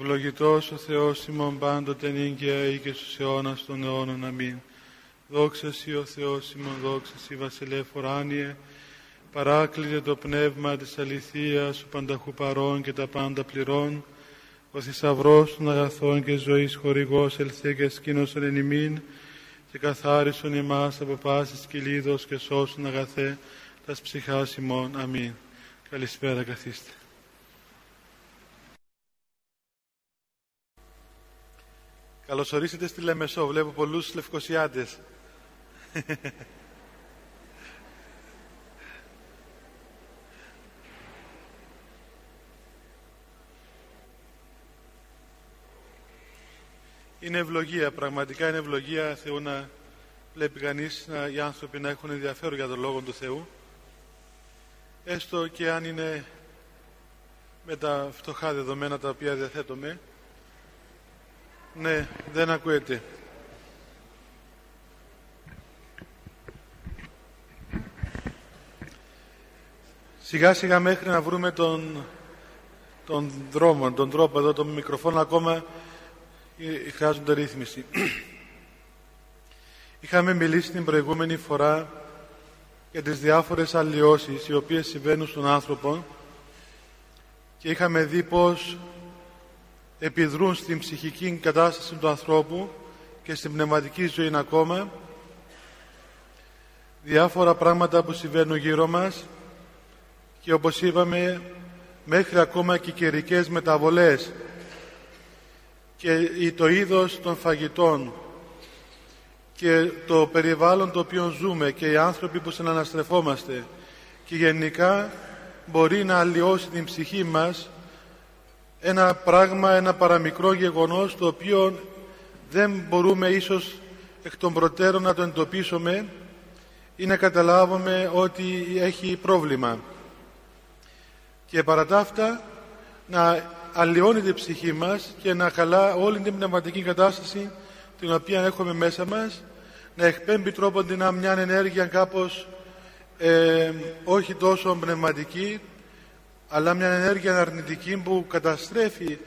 Ευλογητός ο Θεός ημών πάντοτε νύγκαια ή και στους αιώνας των αιώνων. Αμήν. Δόξα Σύ ο Θεός ημών, δόξα Σύ βασιλεύ φοράνιε, παράκλητε το πνεύμα της αληθείας, ο πανταχού παρών και τα πάντα πληρών, ο θησαυρός των αγαθών και ζωής χορηγός ελθέ και σκήνωσον εν ημίν, και καθάρισον εμάς από πάσης κυλίδος και σώσον αγαθέ τας ψυχάς ημών. Αμήν. Καλησπέρα καθίστε. Καλώς ορίσετε στη Λεμεσό. Βλέπω πολλούς λευκοσιάτες. Είναι ευλογία, πραγματικά είναι ευλογία Θεού να βλέπει κανείς οι άνθρωποι να έχουν ενδιαφέρον για τον Λόγο του Θεού έστω και αν είναι με τα φτωχά δεδομένα τα οποία διαθέτουμε ναι, δεν ακούεται. Σιγά σιγά μέχρι να βρούμε τον, τον δρόμο, τον τρόπο εδώ, το μικροφόνο ακόμα ε, χρειάζονται ρύθμιση. Είχαμε μιλήσει την προηγούμενη φορά για τις διάφορες αλλοιώσεις οι οποίες συμβαίνουν στον άνθρωπο και είχαμε δει πως επιδρούν στην ψυχική κατάσταση του ανθρώπου και στην πνευματική ζωή ακόμα. Διάφορα πράγματα που συμβαίνουν γύρω μας και όπως είπαμε μέχρι ακόμα και καιρικές μεταβολές και το είδος των φαγητών και το περιβάλλον το οποίο ζούμε και οι άνθρωποι που συναναστρεφόμαστε και γενικά μπορεί να αλλοιώσει την ψυχή μας ένα πράγμα, ένα παραμικρό γεγονός το οποίο δεν μπορούμε ίσως εκ των προτέρων να το εντοπίσουμε ή να καταλάβουμε ότι έχει πρόβλημα. Και παρά τα αυτά να αλλοιώνει η ψυχή μας και να καλά όλη την πνευματική κατάσταση την οποία έχουμε μέσα μας να εκπέμπει τρόπον την μια ενέργεια κάπως ε, όχι τόσο πνευματική αλλά μια ενέργεια αρνητική που καταστρέφει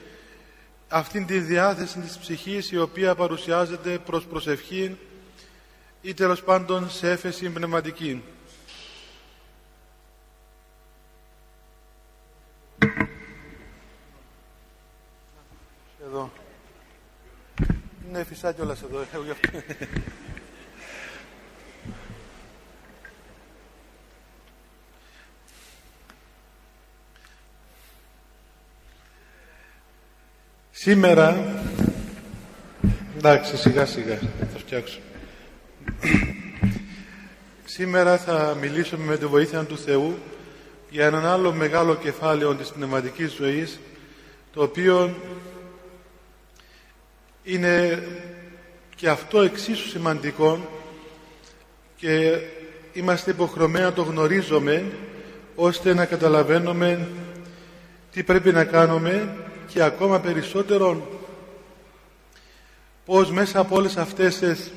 αυτήν τη διάθεση της ψυχής η οποία παρουσιάζεται προς προσευχή ή τέλος πάντων σε έφεση πνευματική. Εδώ. Είναι φυσά κιόλας εδώ. Σήμερα, εντάξει σιγά σιγά θα φτιάξω. Σήμερα θα μιλήσουμε με τη βοήθεια του Θεού για έναν άλλο μεγάλο κεφάλαιο της πνευματικής ζωής το οποίο είναι και αυτό εξίσου σημαντικό και είμαστε υποχρεωμένοι να το γνωρίζουμε ώστε να καταλαβαίνουμε τι πρέπει να κάνουμε και ακόμα περισσότερο πως μέσα από όλες αυτές τις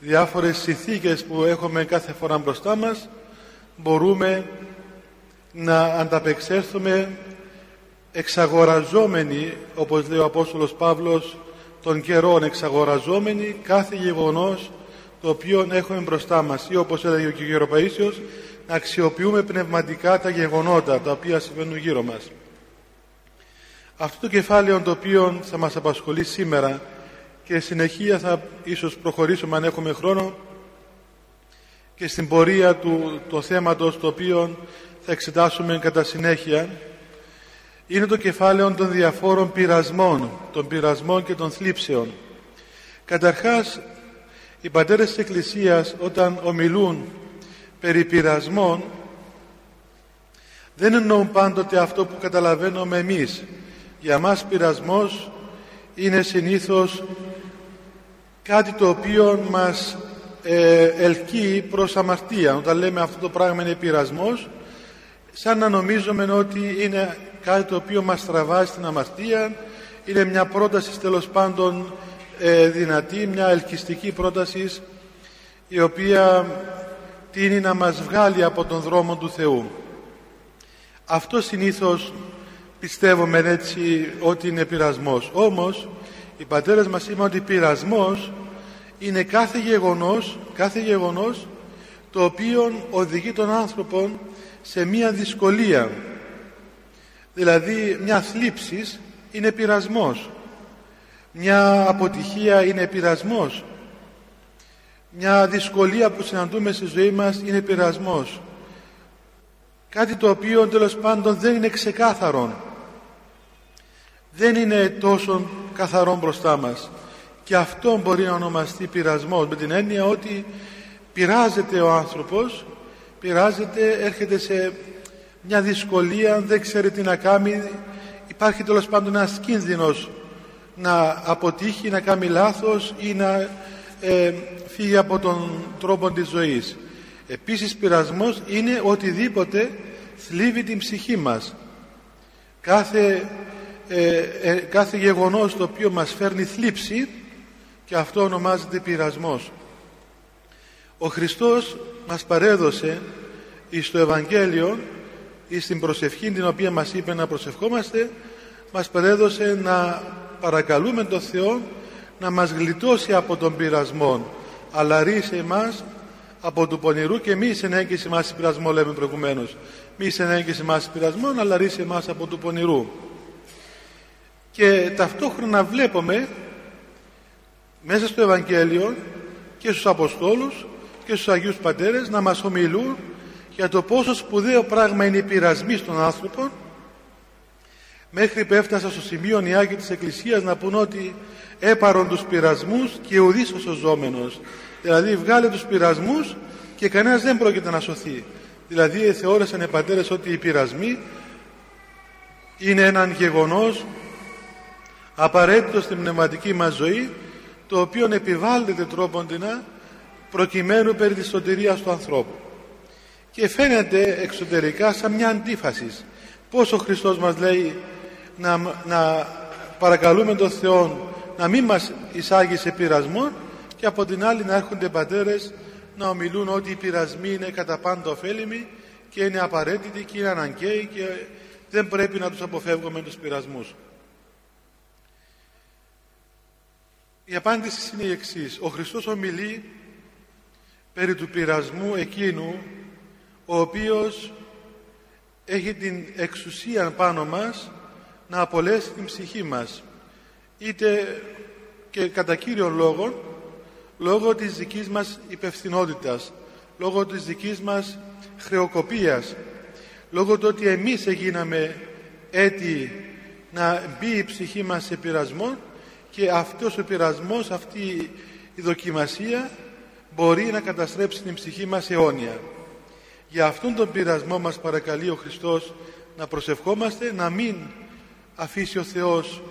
διάφορες συνθήκες που έχουμε κάθε φορά μπροστά μας μπορούμε να ανταπεξέλθουμε εξαγοραζόμενοι όπως λέει ο Απόστολος Παύλος των καιρών εξαγοραζόμενοι κάθε γεγονός το οποίο έχουμε μπροστά μας ή όπως έλεγε ο κ. Παΐσιος να αξιοποιούμε πνευματικά τα γεγονότα τα οποία συμβαίνουν γύρω μας. Αυτό το κεφάλαιο το οποίο θα μας απασχολεί σήμερα και συνεχεία θα ίσως προχωρήσουμε αν έχουμε χρόνο και στην πορεία του το θέματος το οποίο θα εξετάσουμε κατά συνέχεια είναι το κεφάλαιο των διαφόρων πειρασμών, των πειρασμών και των θλίψεων. Καταρχάς, οι πατέρες της Εκκλησίας όταν ομιλούν περί πειρασμών δεν εννοούν πάντοτε αυτό που καταλαβαίνουμε εμείς για μας πειρασμός είναι συνήθως κάτι το οποίο μας ε, ελκύει προς αμαρτία. Όταν λέμε αυτό το πράγμα είναι πειρασμός, σαν να νομίζουμε ότι είναι κάτι το οποίο μας τραβάει στην αμαρτία, είναι μια πρόταση τέλος πάντων ε, δυνατή, μια ελκυστική πρόταση η οποία τίνει να μας βγάλει από τον δρόμο του Θεού. Αυτό συνήθως πιστεύουμε έτσι ότι είναι πειρασμός. Όμως οι πατέρες μας είπαν ότι πειρασμός είναι κάθε γεγονός, κάθε γεγονός το οποίο οδηγεί τον άνθρωπο σε μία δυσκολία. Δηλαδή μια θλίψης είναι πειρασμός. Μια αποτυχία είναι πειρασμός. Μια δυσκολία που συναντούμε στη ζωή μας είναι πειρασμός. Κάτι το οποίο τέλος πάντων δεν είναι ξεκάθαρο. Δεν είναι τόσο καθαρό μπροστά μας. Και αυτό μπορεί να ονομαστεί πειρασμός με την έννοια ότι πειράζεται ο άνθρωπος, πειράζεται, έρχεται σε μια δυσκολία, δεν ξέρει τι να κάνει, υπάρχει τέλος πάντων ένας κίνδυνος να αποτύχει, να κάνει λάθος ή να ε, φύγει από τον τρόπο της ζωής. Επίσης πειρασμός είναι οτιδήποτε θλίβει την ψυχή μας. Κάθε, ε, ε, κάθε γεγονός το οποίο μας φέρνει θλίψη και αυτό ονομάζεται πειρασμός. Ο Χριστός μας παρέδωσε στο Ευαγγέλιο ή στην προσευχή την οποία μας είπε να προσευχόμαστε μας παρέδωσε να παρακαλούμε τον Θεό να μας γλιτώσει από τον πειρασμό αλλά ρίσε εμάς από του πονηρού και μη συνέγγισε εμάς πειρασμό λέμε προηγουμένως μη συνέγγισε εμάς πειρασμό αλλά ρίσε εμάς από του πονηρού και ταυτόχρονα βλέπουμε μέσα στο Ευαγγέλιο και στους Αποστόλους και στους Αγίους Πατέρες να μας ομιλούν για το πόσο σπουδαίο πράγμα είναι οι πειρασμοί στον άνθρωπο. Μέχρι που έφτασα στο σημείο οι Άγιοι της Εκκλησίας να πούν ότι έπαρον τους πειρασμούς και ουδής ο σωζόμενος. Δηλαδή βγάλε τους πειρασμούς και κανένας δεν πρόκειται να σωθεί. Δηλαδή θεώρησαν οι πατέρες ότι οι πειρασμοί είναι έναν γεγονός απαραίτητο στην πνευματική μας ζωή το οποίο επιβάλλεται τρόποντινα προκειμένου περί της σωτηρίας του ανθρώπου και φαίνεται εξωτερικά σαν μια αντίφαση πως ο Χριστός μας λέει να, να παρακαλούμε τον Θεό να μην μας εισάγει σε πειρασμό και από την άλλη να έρχονται πατέρες να ομιλούν ότι οι πειρασμοί είναι κατά πάντα ωφέλιμοι και είναι απαραίτητοι και είναι αναγκαίοι και δεν πρέπει να τους αποφεύγουμε τους πειρασμούς. Η απάντηση είναι η εξής. Ο Χριστός ομιλεί περί του πειρασμού εκείνου ο οποίος έχει την εξουσία πάνω μας να απολέσει την ψυχή μας είτε και κατά κύριο λόγο λόγω της δικής μας υπευθυνότητας λόγω της δικής μας χρεοκοπίας λόγω του ότι εμείς έγιναμε έτη να μπει η ψυχή μας σε πειρασμό και αυτός ο πειρασμός, αυτή η δοκιμασία μπορεί να καταστρέψει την ψυχή μας αιώνια. Για αυτόν τον πειρασμό μας παρακαλεί ο Χριστός να προσευχόμαστε, να μην αφήσει ο Θεός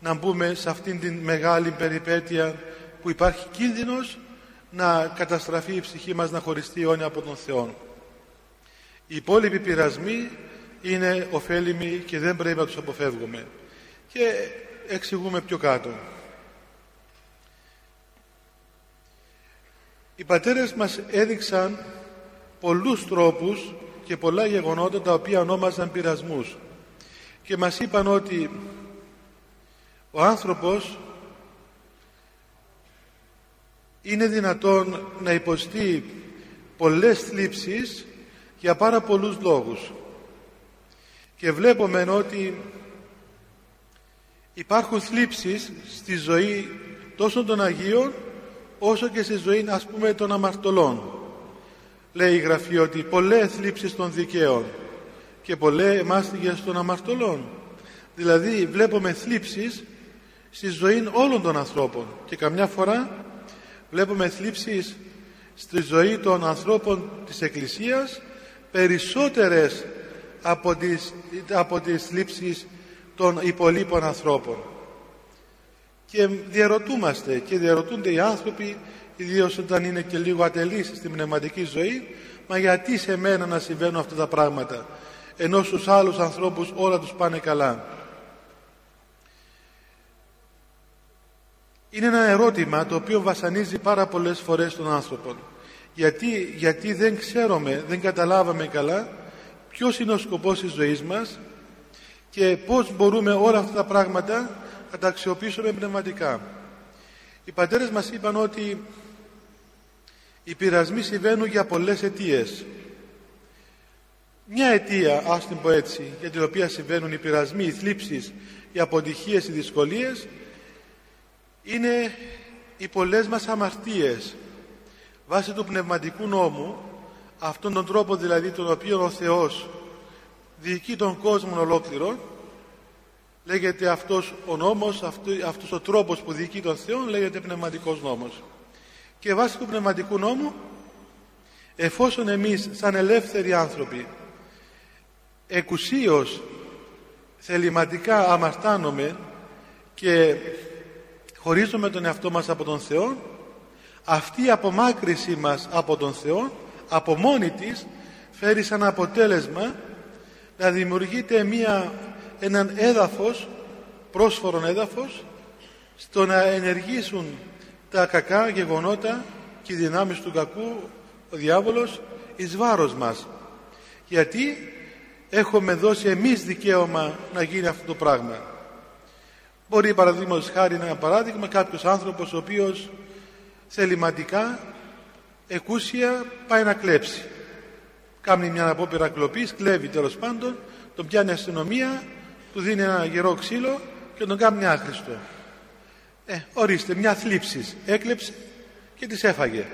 να μπούμε σε αυτήν την μεγάλη περιπέτεια που υπάρχει κίνδυνος να καταστραφεί η ψυχή μας να χωριστεί αιώνια από τον Θεό. Οι υπόλοιποι πειρασμοί είναι ωφέλιμοι και δεν πρέπει να τους αποφεύγουμε. Και εξηγούμε πιο κάτω. Οι πατέρες μας έδειξαν πολλούς τρόπους και πολλά γεγονότα τα οποία ονόμαζαν πειρασμούς και μας είπαν ότι ο άνθρωπος είναι δυνατόν να υποστεί πολλές θλίψεις για πάρα πολλούς λόγους και βλέπουμε ότι υπάρχουν θλίψεις στη ζωή τόσο των Αγίων όσο και στη ζωή ας πούμε των αμαρτωλών. Λέει η Γραφή ότι πολλές θλίψεις των δικαίων και πολλές μάστιγες των αμαρτωλών. Δηλαδή βλέπουμε θλίψεις στη ζωή όλων των ανθρώπων. Και καμιά φορά βλέπουμε θλίψεις στη ζωή των ανθρώπων της Εκκλησίας περισσότερες από τις, από τις θλίψεις των υπολείπων ανθρώπων. Και διαρωτούμαστε και διαρωτούνται οι άνθρωποι ιδίως όταν είναι και λίγο ατελείς στην πνευματική ζωή μα γιατί σε μένα να συμβαίνουν αυτά τα πράγματα ενώ στους άλλους ανθρώπους όλα τους πάνε καλά. Είναι ένα ερώτημα το οποίο βασανίζει πάρα πολλές φορές τον άνθρωπο. Γιατί, γιατί δεν ξέρουμε, δεν καταλάβαμε καλά ποιος είναι ο σκοπός της ζωής μας και πώς μπορούμε όλα αυτά τα πράγματα να τα αξιοποιήσουμε πνευματικά. Οι πατέρες μας είπαν ότι οι πειρασμοί συμβαίνουν για πολλές αιτίες. Μια αιτία, ας την πω έτσι, για την οποία συμβαίνουν οι πειρασμοί, οι θλίψεις, οι αποτυχίες, οι δυσκολίες, είναι οι πολλές μας αμαρτίες. Βάσει του πνευματικού νόμου, αυτόν τον τρόπο δηλαδή τον οποίο ο Θεός διοικεί τον κόσμο ολόκληρο, λέγεται αυτός ο νόμος, αυτός ο τρόπος που διοικεί τον Θεό λέγεται πνευματικός νόμος. Και βάσει του πνευματικού νόμου, εφόσον εμείς σαν ελεύθεροι άνθρωποι εκουσίως θεληματικά αμαρτάνομαι και χωρίζουμε τον εαυτό μας από τον Θεό αυτή η απομάκρυση μας από τον Θεό από μόνη της φέρει σαν αποτέλεσμα να δημιουργείται μια, έναν έδαφος πρόσφορον έδαφος στο να ενεργήσουν τα κακά γεγονότα και οι δυνάμεις του κακού ο διάβολος εις βάρος μας. Γιατί έχουμε δώσει εμείς δικαίωμα να γίνει αυτό το πράγμα. Μπορεί παραδείγματος χάρη ένα παράδειγμα κάποιος άνθρωπος ο οποίος θεληματικά εκούσια πάει να κλέψει κάνει μια απόπειρα κλοπής κλέβει τέλος πάντων τον πιάνει αστυνομία του δίνει ένα γερό ξύλο και τον κάνει άχρηστο. Ε, ορίστε μια θλίψης. Έκλεψε και τις έφαγε.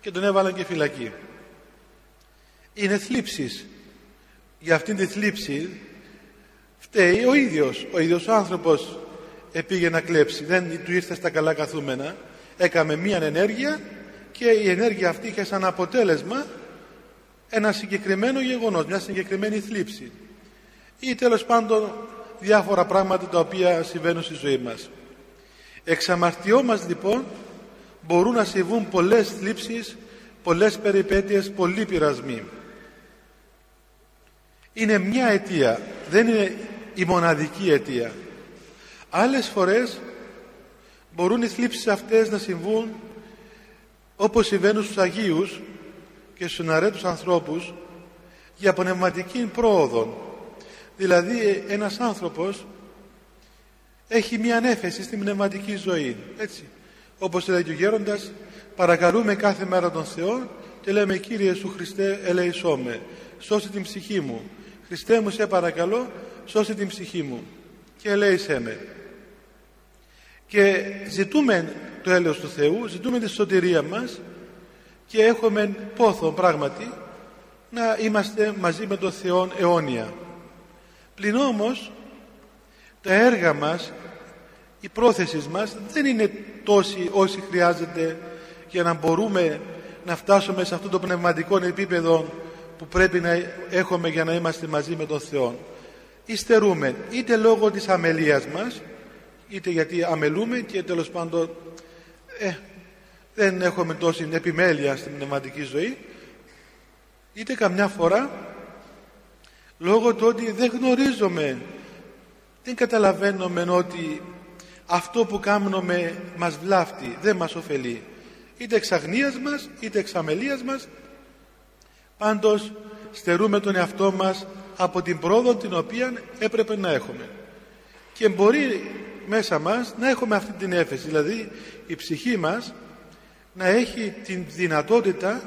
Και τον έβαλαν και φυλακή. Είναι θλίψεις για αυτήν τη θλίψη φταίει ο ίδιος. Ο ίδιος ο άνθρωπος επήγε να κλέψει. Δεν του ήρθε στα καλά καθούμενα. Έκαμε μία ενέργεια και η ενέργεια αυτή είχε σαν αποτέλεσμα ένα συγκεκριμένο γεγονός μια συγκεκριμένη θλίψη ή τέλος πάντων διάφορα πράγματα τα οποία συμβαίνουν στη ζωή μας. Εξ μας λοιπόν μπορούν να συμβούν πολλές θλίψεις πολλές περιπέτειες, πολλοί πειρασμοί. Είναι μια αιτία δεν είναι η μοναδική αιτία. Άλλες φορές μπορούν οι θλίψεις αυτές να συμβούν όπως συμβαίνουν στους Αγίους και στους αρέτους ανθρώπους για πνευματική πρόοδο. Δηλαδή ένας άνθρωπος έχει μια ανέφεση στην πνευματική ζωή έτσι. Όπως λέει και ο Γέροντας παρακαλούμε κάθε μέρα τον Θεό και λέμε Κύριε Σου Χριστέ ελεησό με σώσε την ψυχή μου. Χριστέ μου σε παρακαλώ σώσε την ψυχή μου και ελέησέ με και ζητούμε το έλεος του Θεού ζητούμε τη σωτηρία μας και έχουμε πόθο πράγματι να είμαστε μαζί με τον Θεό αιώνια πλην όμως τα έργα μας η πρόθεσης μας δεν είναι τόση όσοι χρειάζεται για να μπορούμε να φτάσουμε σε αυτό το πνευματικό επίπεδο που πρέπει να έχουμε για να είμαστε μαζί με τον Θεό. Υστερούμε είτε λόγω της αμελίας μας είτε γιατί αμελούμε και τέλος πάντων ε, δεν έχουμε τόση επιμέλεια στην πνευματική ζωή είτε καμιά φορά λόγω του ότι δεν γνωρίζουμε δεν καταλαβαίνουμε ότι αυτό που κάνουμε μας βλάφτει δεν μας ωφελεί. Είτε εξ αγνίας μας είτε εξ αμελίας μας. Πάντως στερούμε τον εαυτό μας από την πρόοδο την οποία έπρεπε να έχουμε. Και μπορεί μέσα μας να έχουμε αυτή την έφεση δηλαδή η ψυχή μας να έχει την δυνατότητα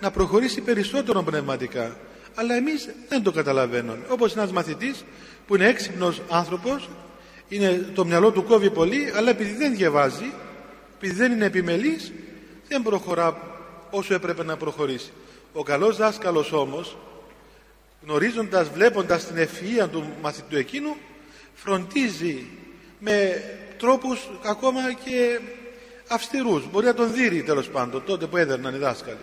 να προχωρήσει περισσότερο πνευματικά. Αλλά εμείς δεν το καταλαβαίνουμε. Όπως ένας μαθητής που είναι έξυπνος άνθρωπος είναι, το μυαλό του κόβει πολύ αλλά επειδή δεν διαβάζει επειδή δεν είναι επιμελής δεν προχωρά όσο έπρεπε να προχωρήσει. Ο καλός δάσκαλος όμως γνωρίζοντας, βλέποντας την ευφυΐα του μαθητού εκείνου φροντίζει με τρόπους ακόμα και αυστηρούς. Μπορεί να τον δείρει τέλος πάντων τότε που έδερναν οι δάσκαλοι.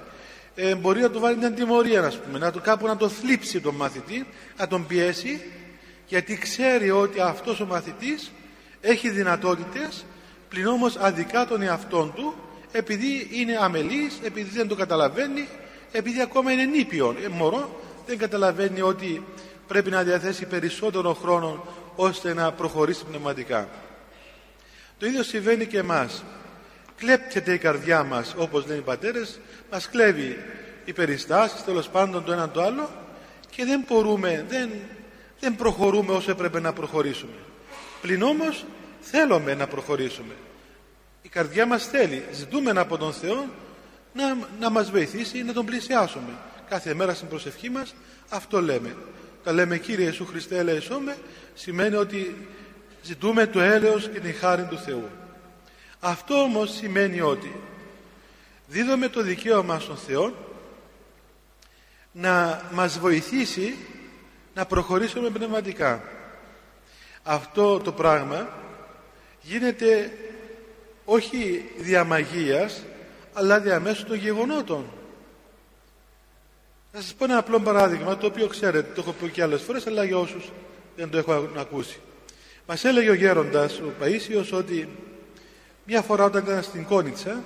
Ε, μπορεί να του βάλει μια τιμωρία να πούμε, να του, κάπου να το θλίψει τον μαθητή να τον πιέσει γιατί ξέρει ότι αυτός ο μαθητής έχει δυνατότητες πλην όμως αδικά τον εαυτόν του επειδή είναι αμελής, επειδή δεν το καταλαβαίνει επειδή ακόμα είναι νήπιο ε, μωρό δεν καταλαβαίνει ότι πρέπει να διαθέσει περισσότερο χρόνο ώστε να προχωρήσει πνευματικά. Το ίδιο συμβαίνει και εμάς κλέπτεται η καρδιά μας όπως λένε οι πατέρες μας κλέβει οι περιστάσεις τέλος πάντων το ένα το άλλο και δεν μπορούμε δεν δεν προχωρούμε όσο έπρεπε να προχωρήσουμε. Πλην όμως θέλουμε να προχωρήσουμε. Η καρδιά μας θέλει, ζητούμε από τον Θεό να, να μας βοηθήσει να τον πλησιάσουμε. Κάθε μέρα στην προσευχή μας αυτό λέμε. Τα λέμε Κύριε Ιησού Χριστέ ελεησόμε σημαίνει ότι ζητούμε το έλεος και την χάρη του Θεού. Αυτό όμως σημαίνει ότι δίδουμε το δικαίωμα στον Θεό να μας βοηθήσει να προχωρήσουμε πνευματικά. Αυτό το πράγμα γίνεται όχι διαμαγείας αλλά διαμέσου των γεγονότων. Θα σας πω ένα απλό παράδειγμα το οποίο ξέρετε, το έχω πει και άλλες φορές αλλά για όσους δεν το έχω ακούσει. Μας έλεγε ο γέροντας ο Παΐσιος ότι μια φορά όταν ήταν στην Κόνιτσα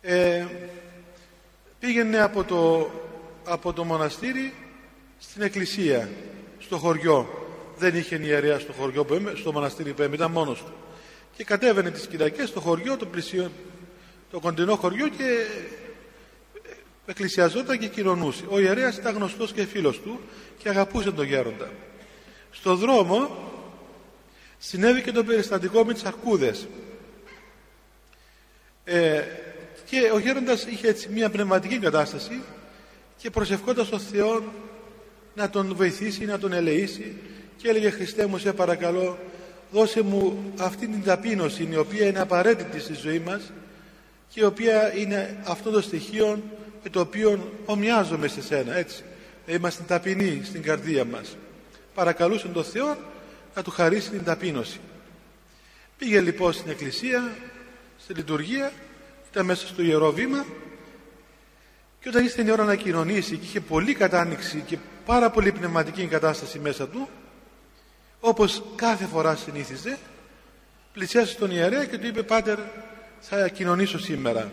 ε, πήγαινε από το, από το μοναστήρι στην εκκλησία στο χωριό. Δεν είχε ιερέα στο χωριό που στο μοναστήρι που ήταν μόνος του. Και κατέβαινε τις Κυριακές στο χωριό το, πλησιο, το κοντινό χωριό και εκκλησιαζόταν και κοινωνούσε. Ο ιερέας ήταν γνωστός και φίλος του και αγαπούσε τον γέροντα. Στο δρόμο συνέβη και το περιστατικό με τις αρκούδες. Ε, και ο γέροντας είχε έτσι μια πνευματική κατάσταση και προσευχόταν στον Θεό να τον βοηθήσει, να τον ελεήσει και έλεγε Χριστέ μου σε παρακαλώ δώσε μου αυτή την ταπείνωση η οποία είναι απαραίτητη στη ζωή μας και η οποία είναι αυτό το στοιχείο με το οποίο ομοιάζομαι σε σένα έτσι. Είμαστε ταπεινοί στην καρδία μας παρακαλούσε τον Θεό να του χαρίσει την ταπείνωση πήγε λοιπόν στην εκκλησία στη λειτουργία ήταν μέσα στο Ιερό Βήμα και όταν ήρθε η ώρα να κοινωνήσει και είχε πολύ κατάνοιξη και πάρα πολύ πνευματική κατάσταση μέσα του όπως κάθε φορά συνήθιζε πλησιάσε στον ιερέα και του είπε «Πάτερ, θα κοινωνήσω σήμερα».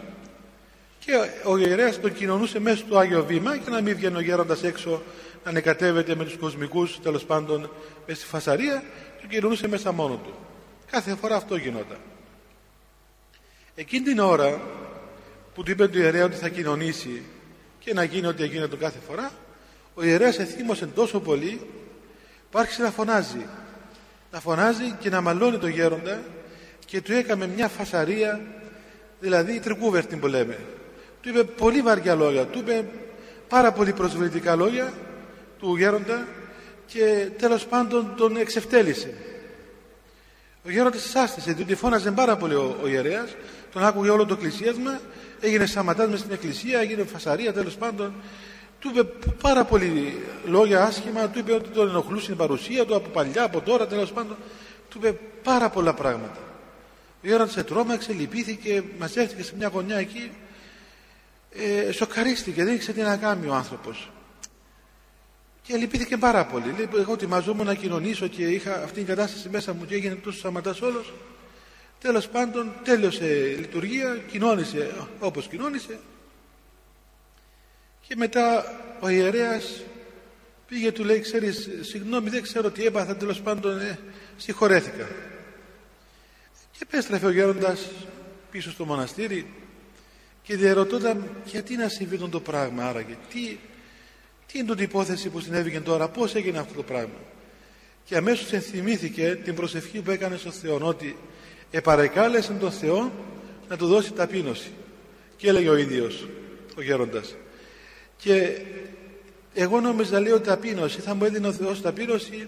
Και ο ιερέας τον κοινωνούσε μέσα στο Άγιο Βήμα και να μην βγαίνει ο γέροντας έξω να ανεκατεύεται με τους κοσμικούς τέλος πάντων μέσα στη φασαρία τον κοινωνούσε μέσα μόνο του. Κάθε φορά αυτό γινόταν. Εκείνη την ώρα που του είπε του ιερέα ότι θα κοινωνήσει και να γίνει ό,τι έγινε τον κάθε φορά ο ιερέας εθύμωσε τόσο πολύ που άρχισε να φωνάζει να φωνάζει και να μαλώνει τον γέροντα και του έκαμε μια φασαρία δηλαδή τρικούβερτη που λέμε του είπε πολύ βαριά λόγια του είπε πάρα πολύ προσβλητικά λόγια του γέροντα και τέλος πάντων τον εξευτέλισε ο γέροντας σάστησε διότι φώναζε πάρα πολύ ο, ο ιερέας τον άκουγε όλο το εκκλησίασμα έγινε σαματάς μες στην εκκλησία έγινε φασαρία τέλος πάντων του είπε πάρα πολύ λόγια άσχημα, του είπε ότι τον ενοχλούσε η παρουσία του από παλιά, από τώρα τέλος πάντων. Του είπε πάρα πολλά πράγματα. Η ώρα σε τρόμαξε, λυπήθηκε, μαζεύτηκε σε μια γωνιά εκεί. Ε, σοκαρίστηκε, δεν ήξερε τι να κάνει ο άνθρωπος. Και λυπήθηκε πάρα πολύ. Λέει, εγώ ετοιμαζόμουν να κοινωνήσω και είχα αυτή την κατάσταση μέσα μου και έγινε τόσο σαματά όλος. Τέλος πάντων, τέλειωσε η λειτουργία, κοινώνησε όπως κοινώνησε και μετά ο ιερέας πήγε του λέει ξέρεις συγγνώμη δεν ξέρω τι έπαθα τέλος πάντων ε, συγχωρέθηκα και επέστρεφε ο γέροντας πίσω στο μοναστήρι και διαρωτώταν γιατί να συμβεί το πράγμα άραγε τι, τι είναι την υπόθεση που συνέβηκε τώρα πως έγινε αυτό το πράγμα και αμέσως ενθυμήθηκε την προσευχή που έκανε στον Θεό ότι επαρεκάλεσε τον Θεό να του δώσει ταπείνωση και έλεγε ο ίδιος ο γέροντας και εγώ νόμιζα λέω ταπείνωση, θα μου έδινε ο Θεός ταπείνωση,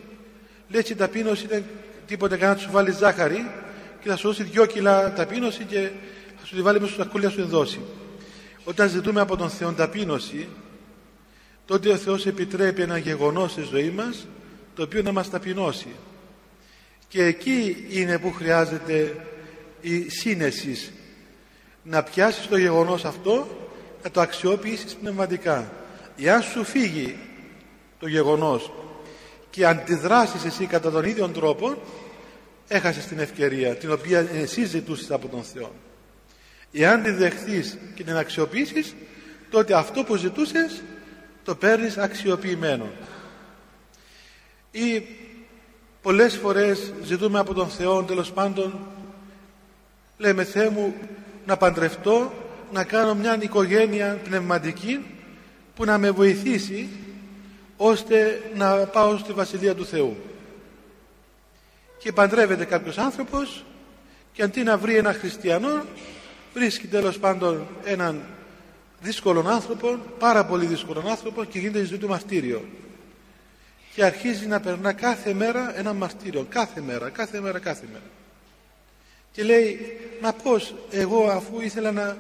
λέει η ταπείνωση είναι τίποτε κανένα σου βάλει ζάχαρη και θα σου δώσει δυο κιλά ταπείνωση και θα σου τη βάλει μέσα στο σακούλια σου δώσει. Όταν ζητούμε από τον Θεό ταπείνωση, τότε ο Θεός επιτρέπει ένα γεγονός στη ζωή μας, το οποίο να μας ταπεινώσει. Και εκεί είναι που χρειάζεται η σύνεση να πιάσεις το γεγονός αυτό να το αξιοποιήσεις πνευματικά. Εάν σου φύγει το γεγονός και αντιδράσεις εσύ κατά τον ίδιο τρόπο, έχασες την ευκαιρία την οποία εσύ ζητούσες από τον Θεό. Εάν τη δεχθείς και την αξιοποιήσεις, τότε αυτό που ζητούσες το παίρνεις αξιοποιημένο. Ή πολλές φορές ζητούμε από τον Θεό τέλος πάντων λέμε Θεέ μου να παντρευτώ να κάνω μια οικογένεια πνευματική που να με βοηθήσει ώστε να πάω στη Βασιλεία του Θεού. Και παντρεύεται κάποιος άνθρωπος και αντί να βρει ένα χριστιανό βρίσκει τέλος πάντων έναν δύσκολο άνθρωπο, πάρα πολύ δύσκολο άνθρωπο και γίνεται η ζωή του μαρτύριο. Και αρχίζει να περνά κάθε μέρα ένα μαρτύριο, κάθε μέρα, κάθε μέρα, κάθε μέρα. Και λέει, μα πώς εγώ αφού ήθελα να,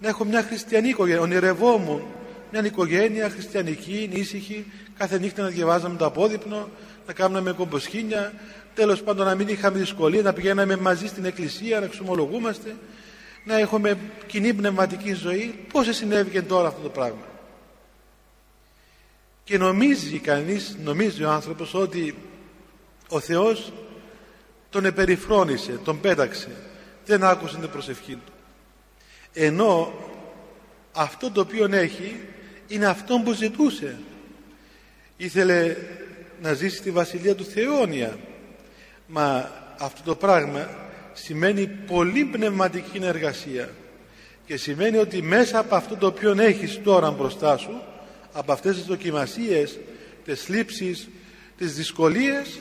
να έχω μια χριστιανή οικογένεια, ονειρευόμουν μια οικογένεια χριστιανική, ήσυχη, κάθε νύχτα να διαβάζαμε το απόδειπνο, να κάνουμε κομποσχήνια, τέλος πάντων να μην είχαμε δυσκολία, να πηγαίναμε μαζί στην εκκλησία, να εξομολογούμαστε, να έχουμε κοινή πνευματική ζωή. Πώς συνέβη και τώρα αυτό το πράγμα. Και νομίζει κανείς, νομίζει ο άνθρωπος ότι ο Θεός τον επεριφρόνησε, τον πέταξε, δεν άκουσε την προσευχή του. Ενώ αυτό το οποίο έχει είναι αυτό που ζητούσε. Ήθελε να ζήσει στη Βασιλεία του Θεόνια. Μα αυτό το πράγμα σημαίνει πολύ πνευματική εργασία και σημαίνει ότι μέσα από αυτό το οποίο έχεις τώρα μπροστά σου από αυτές τις δοκιμασίες τις λήψεις, τις δυσκολίες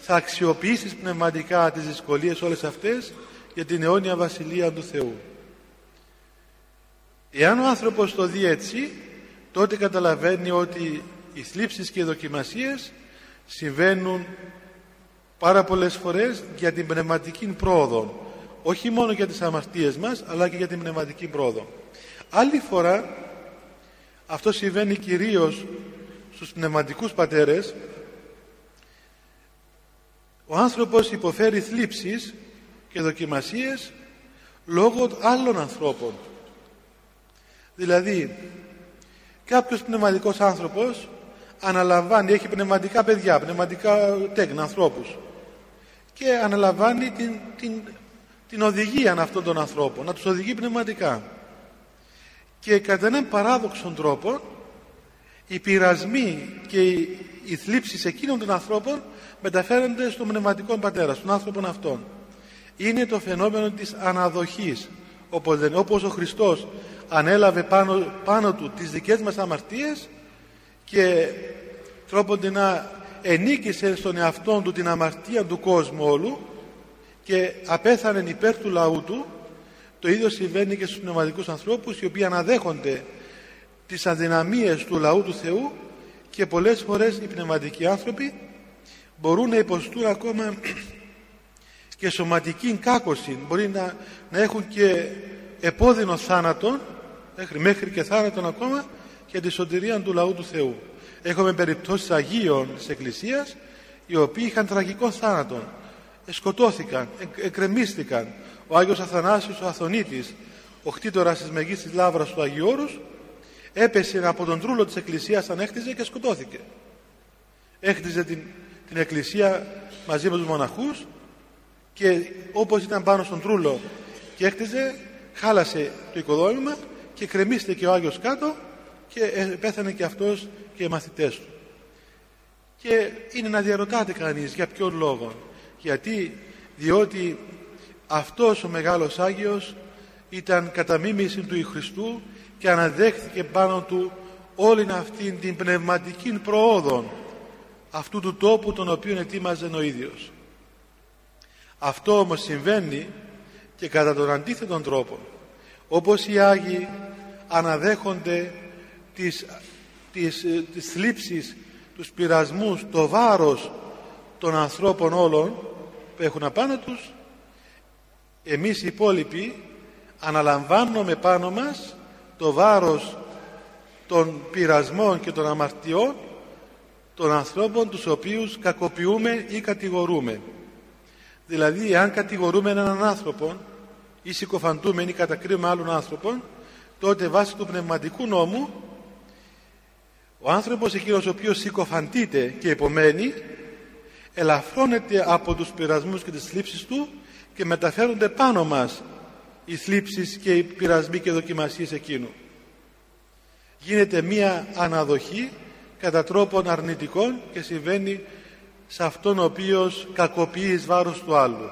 θα αξιοποιήσεις πνευματικά τις δυσκολίες όλες αυτές για την αιώνια βασιλεία του Θεού. Εάν ο άνθρωπος το δει έτσι τότε καταλαβαίνει ότι οι θλίψεις και οι δοκιμασίες συμβαίνουν πάρα πολλές φορές για την πνευματική πρόοδο. Όχι μόνο για τις αμαρτίες μας αλλά και για την πνευματική πρόοδο. Άλλη φορά αυτό συμβαίνει κυρίως στους πνευματικούς πατέρες. Ο άνθρωπος υποφέρει θλίψεις και δοκιμασίες λόγω άλλων ανθρώπων. Δηλαδή κάποιος πνευματικός άνθρωπος αναλαμβάνει, έχει πνευματικά παιδιά, πνευματικά τέκνα, ανθρώπους και αναλαμβάνει την, την, την οδηγία αυτών των ανθρώπων, να τους οδηγεί πνευματικά. Και κατά έναν παράδοξο τρόπο οι πειρασμοί και οι, οι θλίψεις εκείνων των ανθρώπων μεταφέρονται στον πνευματικό πατέρα, στον άνθρωπον αυτόν. Είναι το φαινόμενο της αναδοχής, όπως, όπως ο Χριστός ανέλαβε πάνω, πάνω του τις δικές μας αμαρτίες και τρόπον να ενίκησε στον εαυτό του την αμαρτία του κόσμου όλου και απέθανε υπέρ του λαού του. Το ίδιο συμβαίνει και στους πνευματικούς ανθρώπους οι οποίοι αναδέχονται τις αδυναμίες του λαού του Θεού και πολλές φορές οι πνευματικοί άνθρωποι μπορούν να υποστούν ακόμα και σωματική κάκωση. Μπορεί να, να έχουν και επώδυνο θάνατο μέχρι, μέχρι και θάνατον ακόμα για τη σωτηρία του λαού του Θεού έχουμε περιπτώσεις Αγίων της Εκκλησίας οι οποίοι είχαν τραγικό θάνατο. Σκοτώθηκαν, εκκρεμίστηκαν. Ο Άγιος Αθανάσιος ο Αθωνίτης ο χτίτορας της Μεγής Λάβρας του Αγίου Όρους έπεσε από τον τρούλο της Εκκλησίας ανέχτιζε και σκοτώθηκε. Έχτιζε την, την Εκκλησία μαζί με τους μοναχούς και όπως ήταν πάνω στον τρούλο και έκτιζε χάλασε το οικοδόμημα και κρεμίστηκε ο Άγιος κάτω και ε, πέθανε και αυτός και οι μαθητές του και είναι να διαρωτάτε κανείς για ποιον λόγο γιατί διότι αυτός ο μεγάλος Άγιος ήταν κατά μίμηση του Χριστού και αναδέχθηκε πάνω του όλη αυτή την πνευματική προόδο αυτού του τόπου τον οποίο ετοίμαζε ο ίδιος. Αυτό όμως συμβαίνει και κατά τον αντίθετον τρόπο. Όπως οι Άγιοι αναδέχονται τις, τις, τις θλίψεις, τους πειρασμούς, το βάρος των ανθρώπων όλων που έχουν απάνω τους εμείς οι υπόλοιποι αναλαμβάνουμε πάνω μας το βάρος των πειρασμών και των αμαρτιών των ανθρώπων τους οποίους κακοποιούμε ή κατηγορούμε. Δηλαδή, αν κατηγορούμε έναν άνθρωπο ή συκοφαντούμε ή κατακρίνουμε άλλον άνθρωπο, τότε βάσει του πνευματικού νόμου ο άνθρωπος εκείνος ο οποίος συκοφαντείται και επομένει ελαφρώνεται από τους πειρασμούς και τις θλίψεις του και μεταφέρονται πάνω μας οι θλίψεις και οι πειρασμοί και δοκιμασίες εκείνου. Γίνεται μία αναδοχή κατά τρόπον αρνητικών και συμβαίνει σε αυτόν ο οποίος κακοποιεί εις βάρος του άλλου.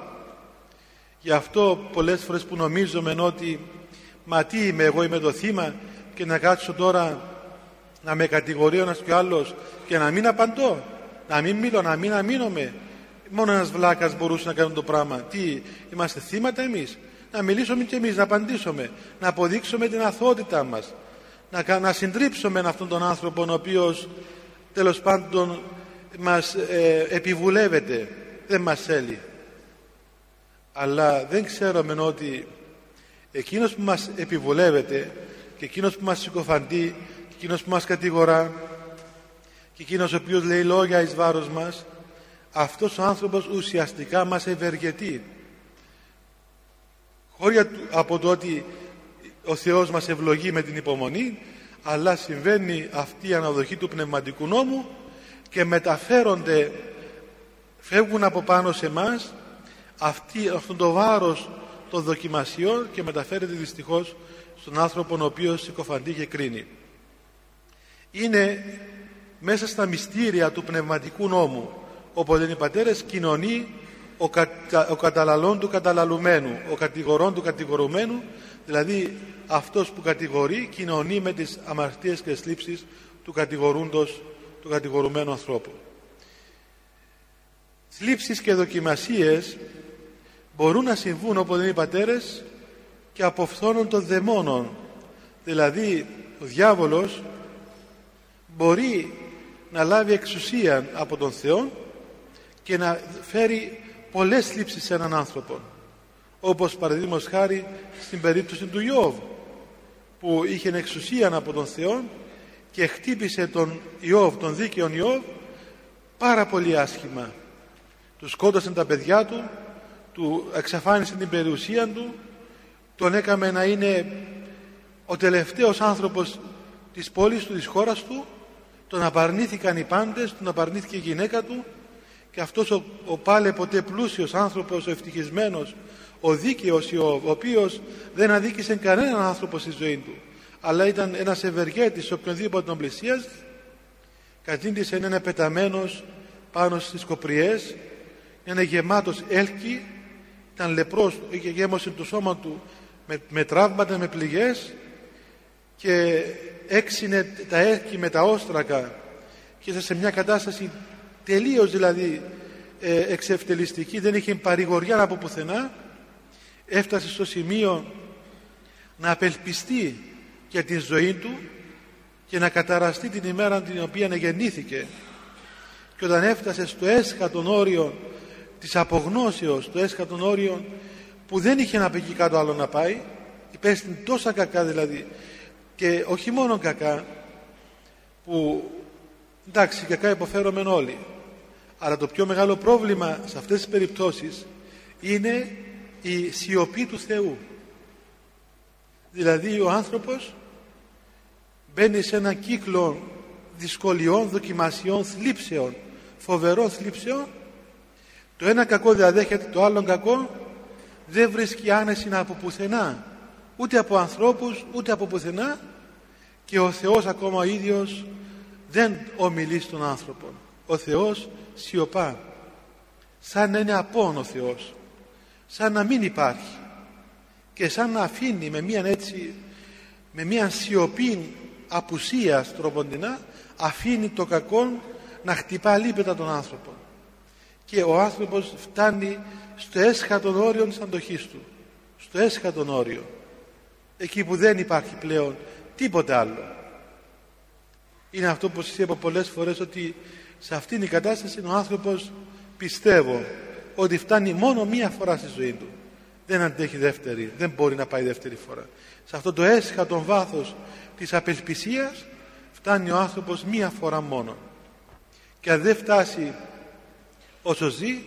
Γι' αυτό πολλές φορές που νομίζουμε ότι μα τι είμαι εγώ είμαι το θύμα και να κάτσω τώρα να με κατηγορεί ο ένας και ο άλλος και να μην απαντώ, να μην μιλώ, να μην αμήνομαι. Μόνο ένας βλάκας μπορούσε να κάνει το πράγμα. Τι, είμαστε θύματα εμείς. Να μιλήσουμε και εμείς, να απαντήσουμε, να αποδείξουμε την αθωότητά μας. Να, να συντρίψουμε αυτόν τον άνθρωπο ο οποίος τέλος πάντων μας ε, επιβουλεύεται, δεν μας θέλει. Αλλά δεν ξέρουμε ότι εκείνος που μας επιβουλεύεται και εκείνος που μας συκοφαντεί και εκείνος που μας κατηγορά και εκείνος ο οποίος λέει λόγια εις βάρος μας αυτός ο άνθρωπος ουσιαστικά μας ευεργετεί χώρια από το ότι ο Θεός μας ευλογεί με την υπομονή αλλά συμβαίνει αυτή η αναδοχή του πνευματικού νόμου και μεταφέρονται φεύγουν από πάνω σε μας αυτή, αυτό το βάρος των δοκιμασιών και μεταφέρεται δυστυχώς στον άνθρωπο ο οποίος συκοφαντεί και κρίνει. Είναι μέσα στα μυστήρια του πνευματικού νόμου όπου οι πατέρες κοινωνεί ο, κατα, ο καταλαλών του καταλαλουμένου, ο κατηγορών του κατηγορουμένου, δηλαδή αυτός που κατηγορεί κοινωνεί με τις αμαρτίες και σλήψεις του κατηγορούντος, του κατηγορουμένου ανθρώπου. Σλήψεις και δοκιμασίες μπορούν να συμβούν όπως λένε οι πατέρες και από φθόνων των δαιμόνων. Δηλαδή ο διάβολος μπορεί να λάβει εξουσία από τον Θεό και να φέρει πολλές θλίψεις σε έναν άνθρωπο. Όπως παραδείγματος χάρη στην περίπτωση του Ιώβ που είχε εξουσία από τον Θεό και χτύπησε τον Ιώβ, τον δίκαιο Ιώβ πάρα πολύ άσχημα. Του σκότωσε τα παιδιά του του εξαφάνισε την περιουσία του τον έκαμε να είναι ο τελευταίος άνθρωπος της πόλης του, της χώρας του τον απαρνήθηκαν οι πάντες τον απαρνήθηκε η γυναίκα του και αυτός ο, ο πάλε ποτέ πλούσιος άνθρωπος, ο ευτυχισμένος, ο δίκαιος ο οποίος δεν αδίκησε κανέναν άνθρωπο στη ζωή του, αλλά ήταν ένας ευεργέτης σε οποιονδήποτε τον πλησίαζε, κατήντησε να είναι πεταμένος πάνω στις κοπριές, να είναι γεμάτος έλκη, ήταν λεπρός, είχε γέμωσε το σώμα του με, με τραύματα, με πληγές και έξινε τα έλκη με τα όστρακα και ήταν σε μια κατάσταση τελείως δηλαδή ε, εξευτελιστική δεν είχε παρηγοριά από πουθενά έφτασε στο σημείο να απελπιστεί για τη ζωή του και να καταραστεί την ημέρα την οποία γεννήθηκε και όταν έφτασε στο έσχατον όριο της απογνώσεως το έσχατον όριο που δεν είχε να πει κάτω άλλο να πάει υπέστη τόσα κακά δηλαδή και όχι μόνο κακά που εντάξει κακά υποφέρομαι όλοι αλλά το πιο μεγάλο πρόβλημα σε αυτές τις περιπτώσεις είναι η σιωπή του Θεού. Δηλαδή ο άνθρωπος μπαίνει σε ένα κύκλο δυσκολιών, δοκιμασιών, θλίψεων, φοβερών θλίψεων το ένα κακό διαδέχεται το άλλο κακό δεν βρίσκει άνεση από πουθενά ούτε από ανθρώπους ούτε από πουθενά και ο Θεός ακόμα ο ίδιος δεν ομιλεί στον άνθρωπο. Ο Θεός σιωπά. Σαν να είναι απόν ο Θεός σαν να μην υπάρχει και σαν να αφήνει με μια έτσι με μια σιωπή απουσίας τροποντινά αφήνει το κακό να χτυπά λίπετα τον άνθρωπο. Και ο άνθρωπος φτάνει στο έσχατον όριο της αντοχής του στο έσχατον όριο εκεί που δεν υπάρχει πλέον τίποτε άλλο. Είναι αυτό που σας είπα πολλές φορές ότι σε αυτήν την κατάσταση ο άνθρωπος πιστεύω ότι φτάνει μόνο μία φορά στη ζωή του. Δεν αντέχει δεύτερη δεν μπορεί να πάει δεύτερη φορά. Σε αυτό το έσχατο βάθος της απελπισίας φτάνει ο άνθρωπος μία φορά μόνο. Και αν δεν φτάσει όσο ζει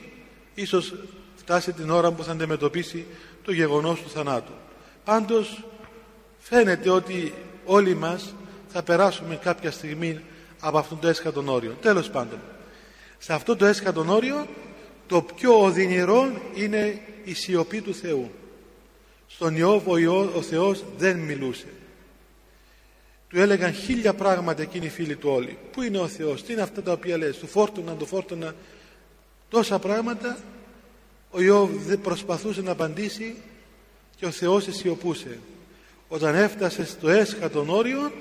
ίσως φτάσει την ώρα που θα αντιμετωπίσει το γεγονός του θανάτου. Πάντως φαίνεται ότι όλοι μας θα περάσουμε κάποια στιγμή από αυτόν το έσχατον όριο. Τέλος πάντων, σε αυτό το έσχατον όριο το πιο οδυνηρό είναι η σιωπή του Θεού. Στον Ιώβ ο Θεός δεν μιλούσε. Του έλεγαν χίλια πράγματα εκείνοι οι φίλοι του όλοι. Πού είναι ο Θεός, τι είναι αυτά τα οποία λες, του φόρτωνα, του φόρτωνα. Τόσα πράγματα ο Ιώβ δεν προσπαθούσε να απαντήσει και ο Θεός σιωπούσε. Όταν έφτασε στο έσχατον όριο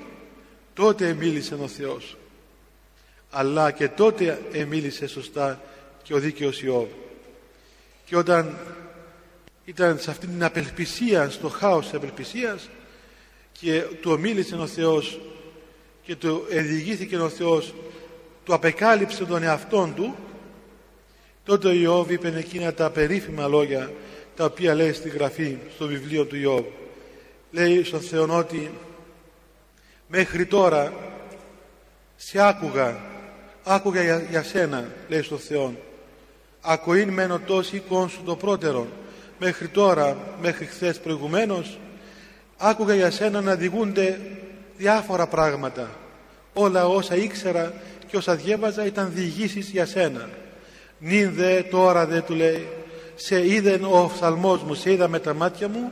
τότε μίλησε ο Θεός. Αλλά και τότε εμίλησε σωστά και ο δίκαιος Ιώβ. Και όταν ήταν σε αυτή την απελπισία στο χάος της απελπισίας και του ομίλησε ο Θεός και του εδιηγήθηκε ο Θεός του απεκάλυψε τον εαυτόν του τότε ο Ιώβ είπε εκείνα τα περίφημα λόγια τα οποία λέει στη γραφή στο βιβλίο του Ιώβ λέει στον Θεό ότι μέχρι τώρα σε άκουγα άκουγα για, για σένα λέει στον Θεό ακοήν μένω τόση εικόν σου το πρώτερο μέχρι τώρα μέχρι χθες προηγουμένως άκουγα για σένα να διηγούνται διάφορα πράγματα. Όλα όσα ήξερα και όσα διέβαζα ήταν διηγήσεις για σένα. Νυν δε τώρα δε του λέει σε είδεν ο οφθαλμός μου σε είδα με τα μάτια μου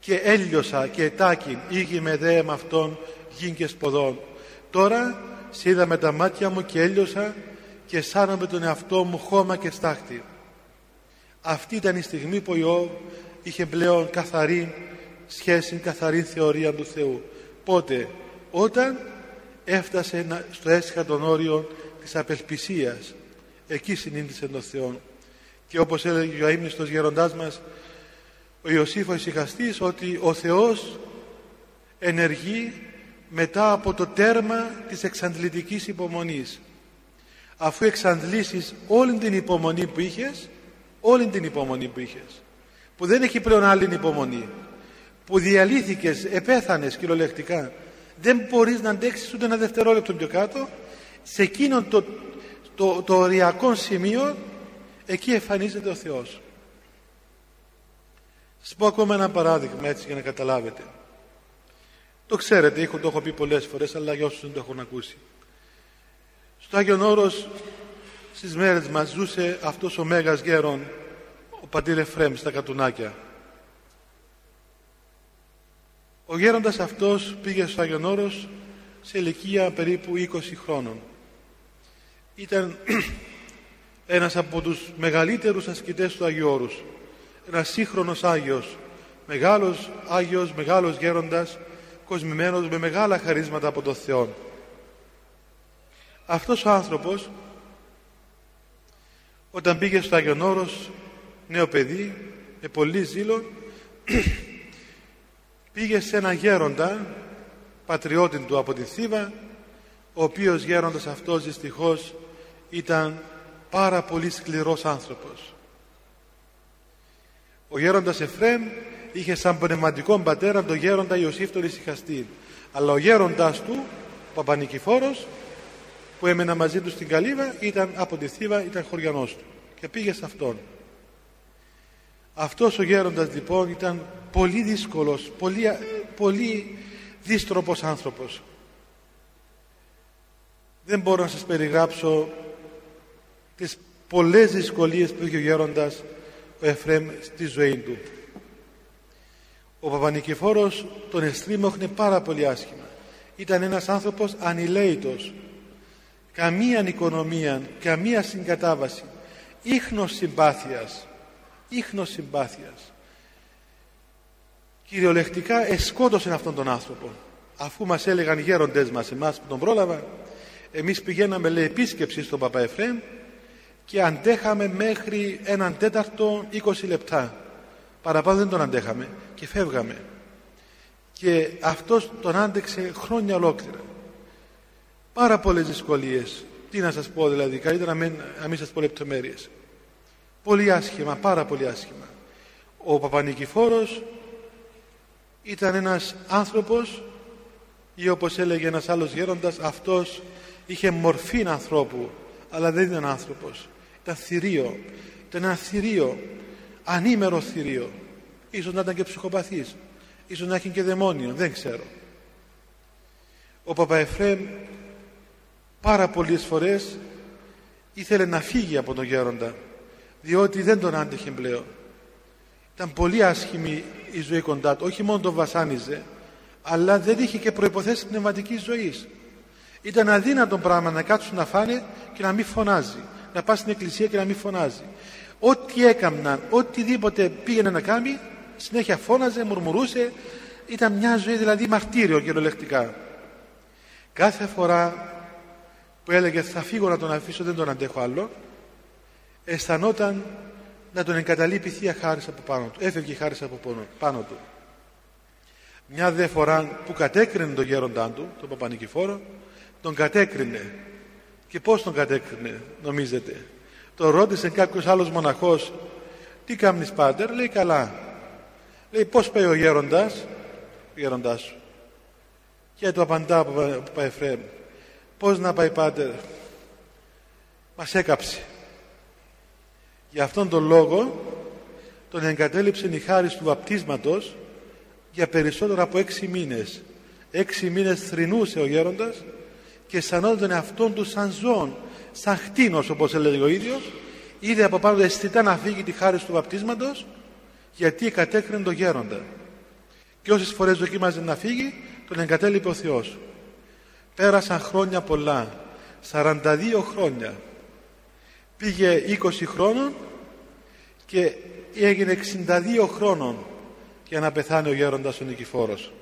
και έλειωσα και ετάκιν ήγη με δε με αυτόν γιν και σποδόν. Τώρα σε είδα με τα μάτια μου και έλειωσα και με τον εαυτό μου χώμα και στάχτη. Αυτή ήταν η στιγμή που ο Ιώβ είχε πλέον καθαρή σχέση, καθαρή θεωρία του Θεού. Πότε; Όταν έφτασε στο έσχα των όριων της απελπισίας. Εκεί συνήντησε τον Θεό. Και όπως έλεγε ο αείμνηστος γεροντάς μας ο Ιωσήφ ο Ισυχαστής ότι ο Θεός ενεργεί μετά από το τέρμα της εξαντλητικής υπομονής. Αφού εξαντλήσεις όλη την υπομονή που είχες όλη την υπομονή που είχες που δεν έχει πλέον άλλη υπομονή που διαλύθηκες, επέθανες κυριολεκτικά δεν μπορείς να αντέξεις ούτε ένα δευτερόλεπτο πιο κάτω σε εκείνον το, το, το οριακό σημείο εκεί εμφανίζεται ο Θεός σας πω ακόμα ένα παράδειγμα έτσι για να καταλάβετε. Το ξέρετε, έχω, το έχω πει πολλές φορές αλλά για όσους δεν το έχουν ακούσει. Στο Άγιον Όρος στις μέρες μας ζούσε αυτός ο Μέγας Γέρον ο πατήρ Εφρέμ στα Κατουνάκια. Ο γέροντας αυτός πήγε στο Άγιον Όρος σε ηλικία περίπου 20 χρόνων. Ήταν ένας από τους μεγαλύτερους ασκητές του Αγίου Όρους ένας σύγχρονος Άγιος. Μεγάλος Άγιος, μεγάλος γέροντας κοσμημένος με μεγάλα χαρίσματα από τον Θεό. Αυτός ο άνθρωπος όταν πήγε στο Άγιον Όρος νέο παιδί με πολύ ζήλο πήγε σε ένα γέροντα πατριώτη του από τη Θήβα ο οποίος γέροντας αυτός δυστυχώς ήταν πάρα πολύ σκληρός άνθρωπος ο γέροντας Εφρέμ είχε σαν πνευματικό πατέρα τον γέροντα Ιωσήφ τον Ισυχαστή αλλά ο γέροντάς του ο Παπανικηφόρος που έμενα μαζί του στην Καλύβα ήταν από τη Θήβα ήταν χωριανός του και πήγε σε αυτόν. Αυτός ο γέροντας λοιπόν ήταν πολύ δύσκολος πολύ, πολύ δύστροπος άνθρωπος. Δεν μπορώ να σας περιγράψω τις πολλές δυσκολίες που είχε ο γέροντας ο Εφραίμ στη ζωή του. Ο Παπανικηφόρος τον εστρίμωχνε πάρα πολύ άσχημα. Ήταν ένας άνθρωπος ανηλαίητος. Καμία οικονομία καμία συγκατάβαση. Ίχνος συμπάθειας. Ίχνος συμπάθειας. Κυριολεκτικά εσκότωσε αυτόν τον άνθρωπο. Αφού μας έλεγαν οι γέροντες μας εμάς που τον πρόλαβαν εμείς πηγαίναμε λέει επίσκεψη στον Παπα Εφραίμ και αντέχαμε μέχρι έναν τέταρτο 20 λεπτά. Παραπάνω δεν τον αντέχαμε και φεύγαμε. Και αυτός τον άντεξε χρόνια ολόκληρα. Πάρα πολλές δυσκολίες. Τι να σας πω δηλαδή καλύτερα να μην, να μην σας πω λεπτομέρειες. Πολύ άσχημα πάρα πολύ άσχημα. Ο Παπανικηφόρος ήταν ένας άνθρωπος ή όπως έλεγε ένας άλλος γέροντας αυτός είχε μορφή ανθρώπου αλλά δεν ήταν άνθρωπος ήταν θηρίο ήταν ένα θηρίο ανήμερο θηρίο. Ίσως να ήταν και ψυχοπαθής ίσως να έχει και δαιμόνιο δεν ξέρω. Ο Παπαεφρέμ πάρα πολλές φορές ήθελε να φύγει από τον γέροντα διότι δεν τον άντεχε πλέον. Ήταν πολύ άσχημη η ζωή κοντά του όχι μόνο τον βασάνιζε αλλά δεν είχε και προϋποθέσεις πνευματικής ζωής. Ήταν αδύνατο πράγμα να κάτσουν να φάνε και να μην φωνάζει να πάει στην εκκλησία και να μην φωνάζει. Ό,τι έκαμναν οτιδήποτε πήγαινε να κάνει συνέχεια φώναζε, μουρμουρούσε. Ήταν μια ζωή δηλαδή μαρτύριο κυριολεκτικά. Κάθε φορά που έλεγε θα φύγω να τον αφήσω δεν τον αντέχω άλλο αισθανόταν να τον εγκαταλείπει η Θεία Χάρις από πάνω του. Έφευγε η Χάρις από πάνω του. Μια δε φορά που κατέκρινε τον γέροντά του τον Παπανικηφόρο τον κατέκρινε και πως τον κατέκρινε νομίζετε. Τον ρώτησε κάποιος άλλος μοναχός τι κάνεις πάτερ; Λέει καλά λέει πως πάει ο γέροντας; Ο γέροντάς σου και του απαντά ο Παπαεφρέμ πως να πάει πάτερ; Μας έκαψε για αυτόν τον λόγο τον εγκατέλειψε η χάρη του βαπτίσματος για περισσότερο από έξι μήνες. Έξι μήνες θρυνούσε ο γέροντας και αισθανόταν τον εαυτόν του σαν ζώον σαν χτίνος όπως έλεγε ο ίδιος είδε από πάνω αισθητά να φύγει τη χάρη του βαπτίσματος γιατί κατέκρινε τον γέροντα. Και όσες φορές δοκίμαζε να φύγει τον εγκατέλειπε ο Θεός. Πέρασαν χρόνια πολλά 42 χρόνια. Πήγε 20 χρόνων και έγινε 62 χρόνων για να πεθάνει ο γέροντας ο Νικηφόρος.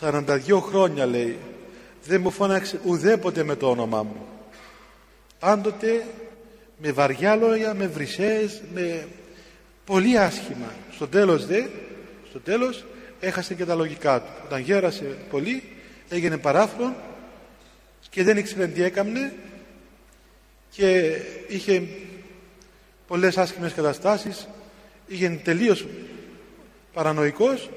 42 χρόνια λέει δεν μου φώναξε ουδέποτε με το όνομά μου πάντοτε με βαριά λόγια, με βρυσές, με πολύ άσχημα. Στο τέλος δε, στο τέλος έχασε και τα λογικά του. Όταν γέρασε πολύ, έγινε παράφρον και δεν ήξερε τι έκαμνε και είχε πολλές άσχημες καταστάσεις, είχε τελείως παρανοϊκός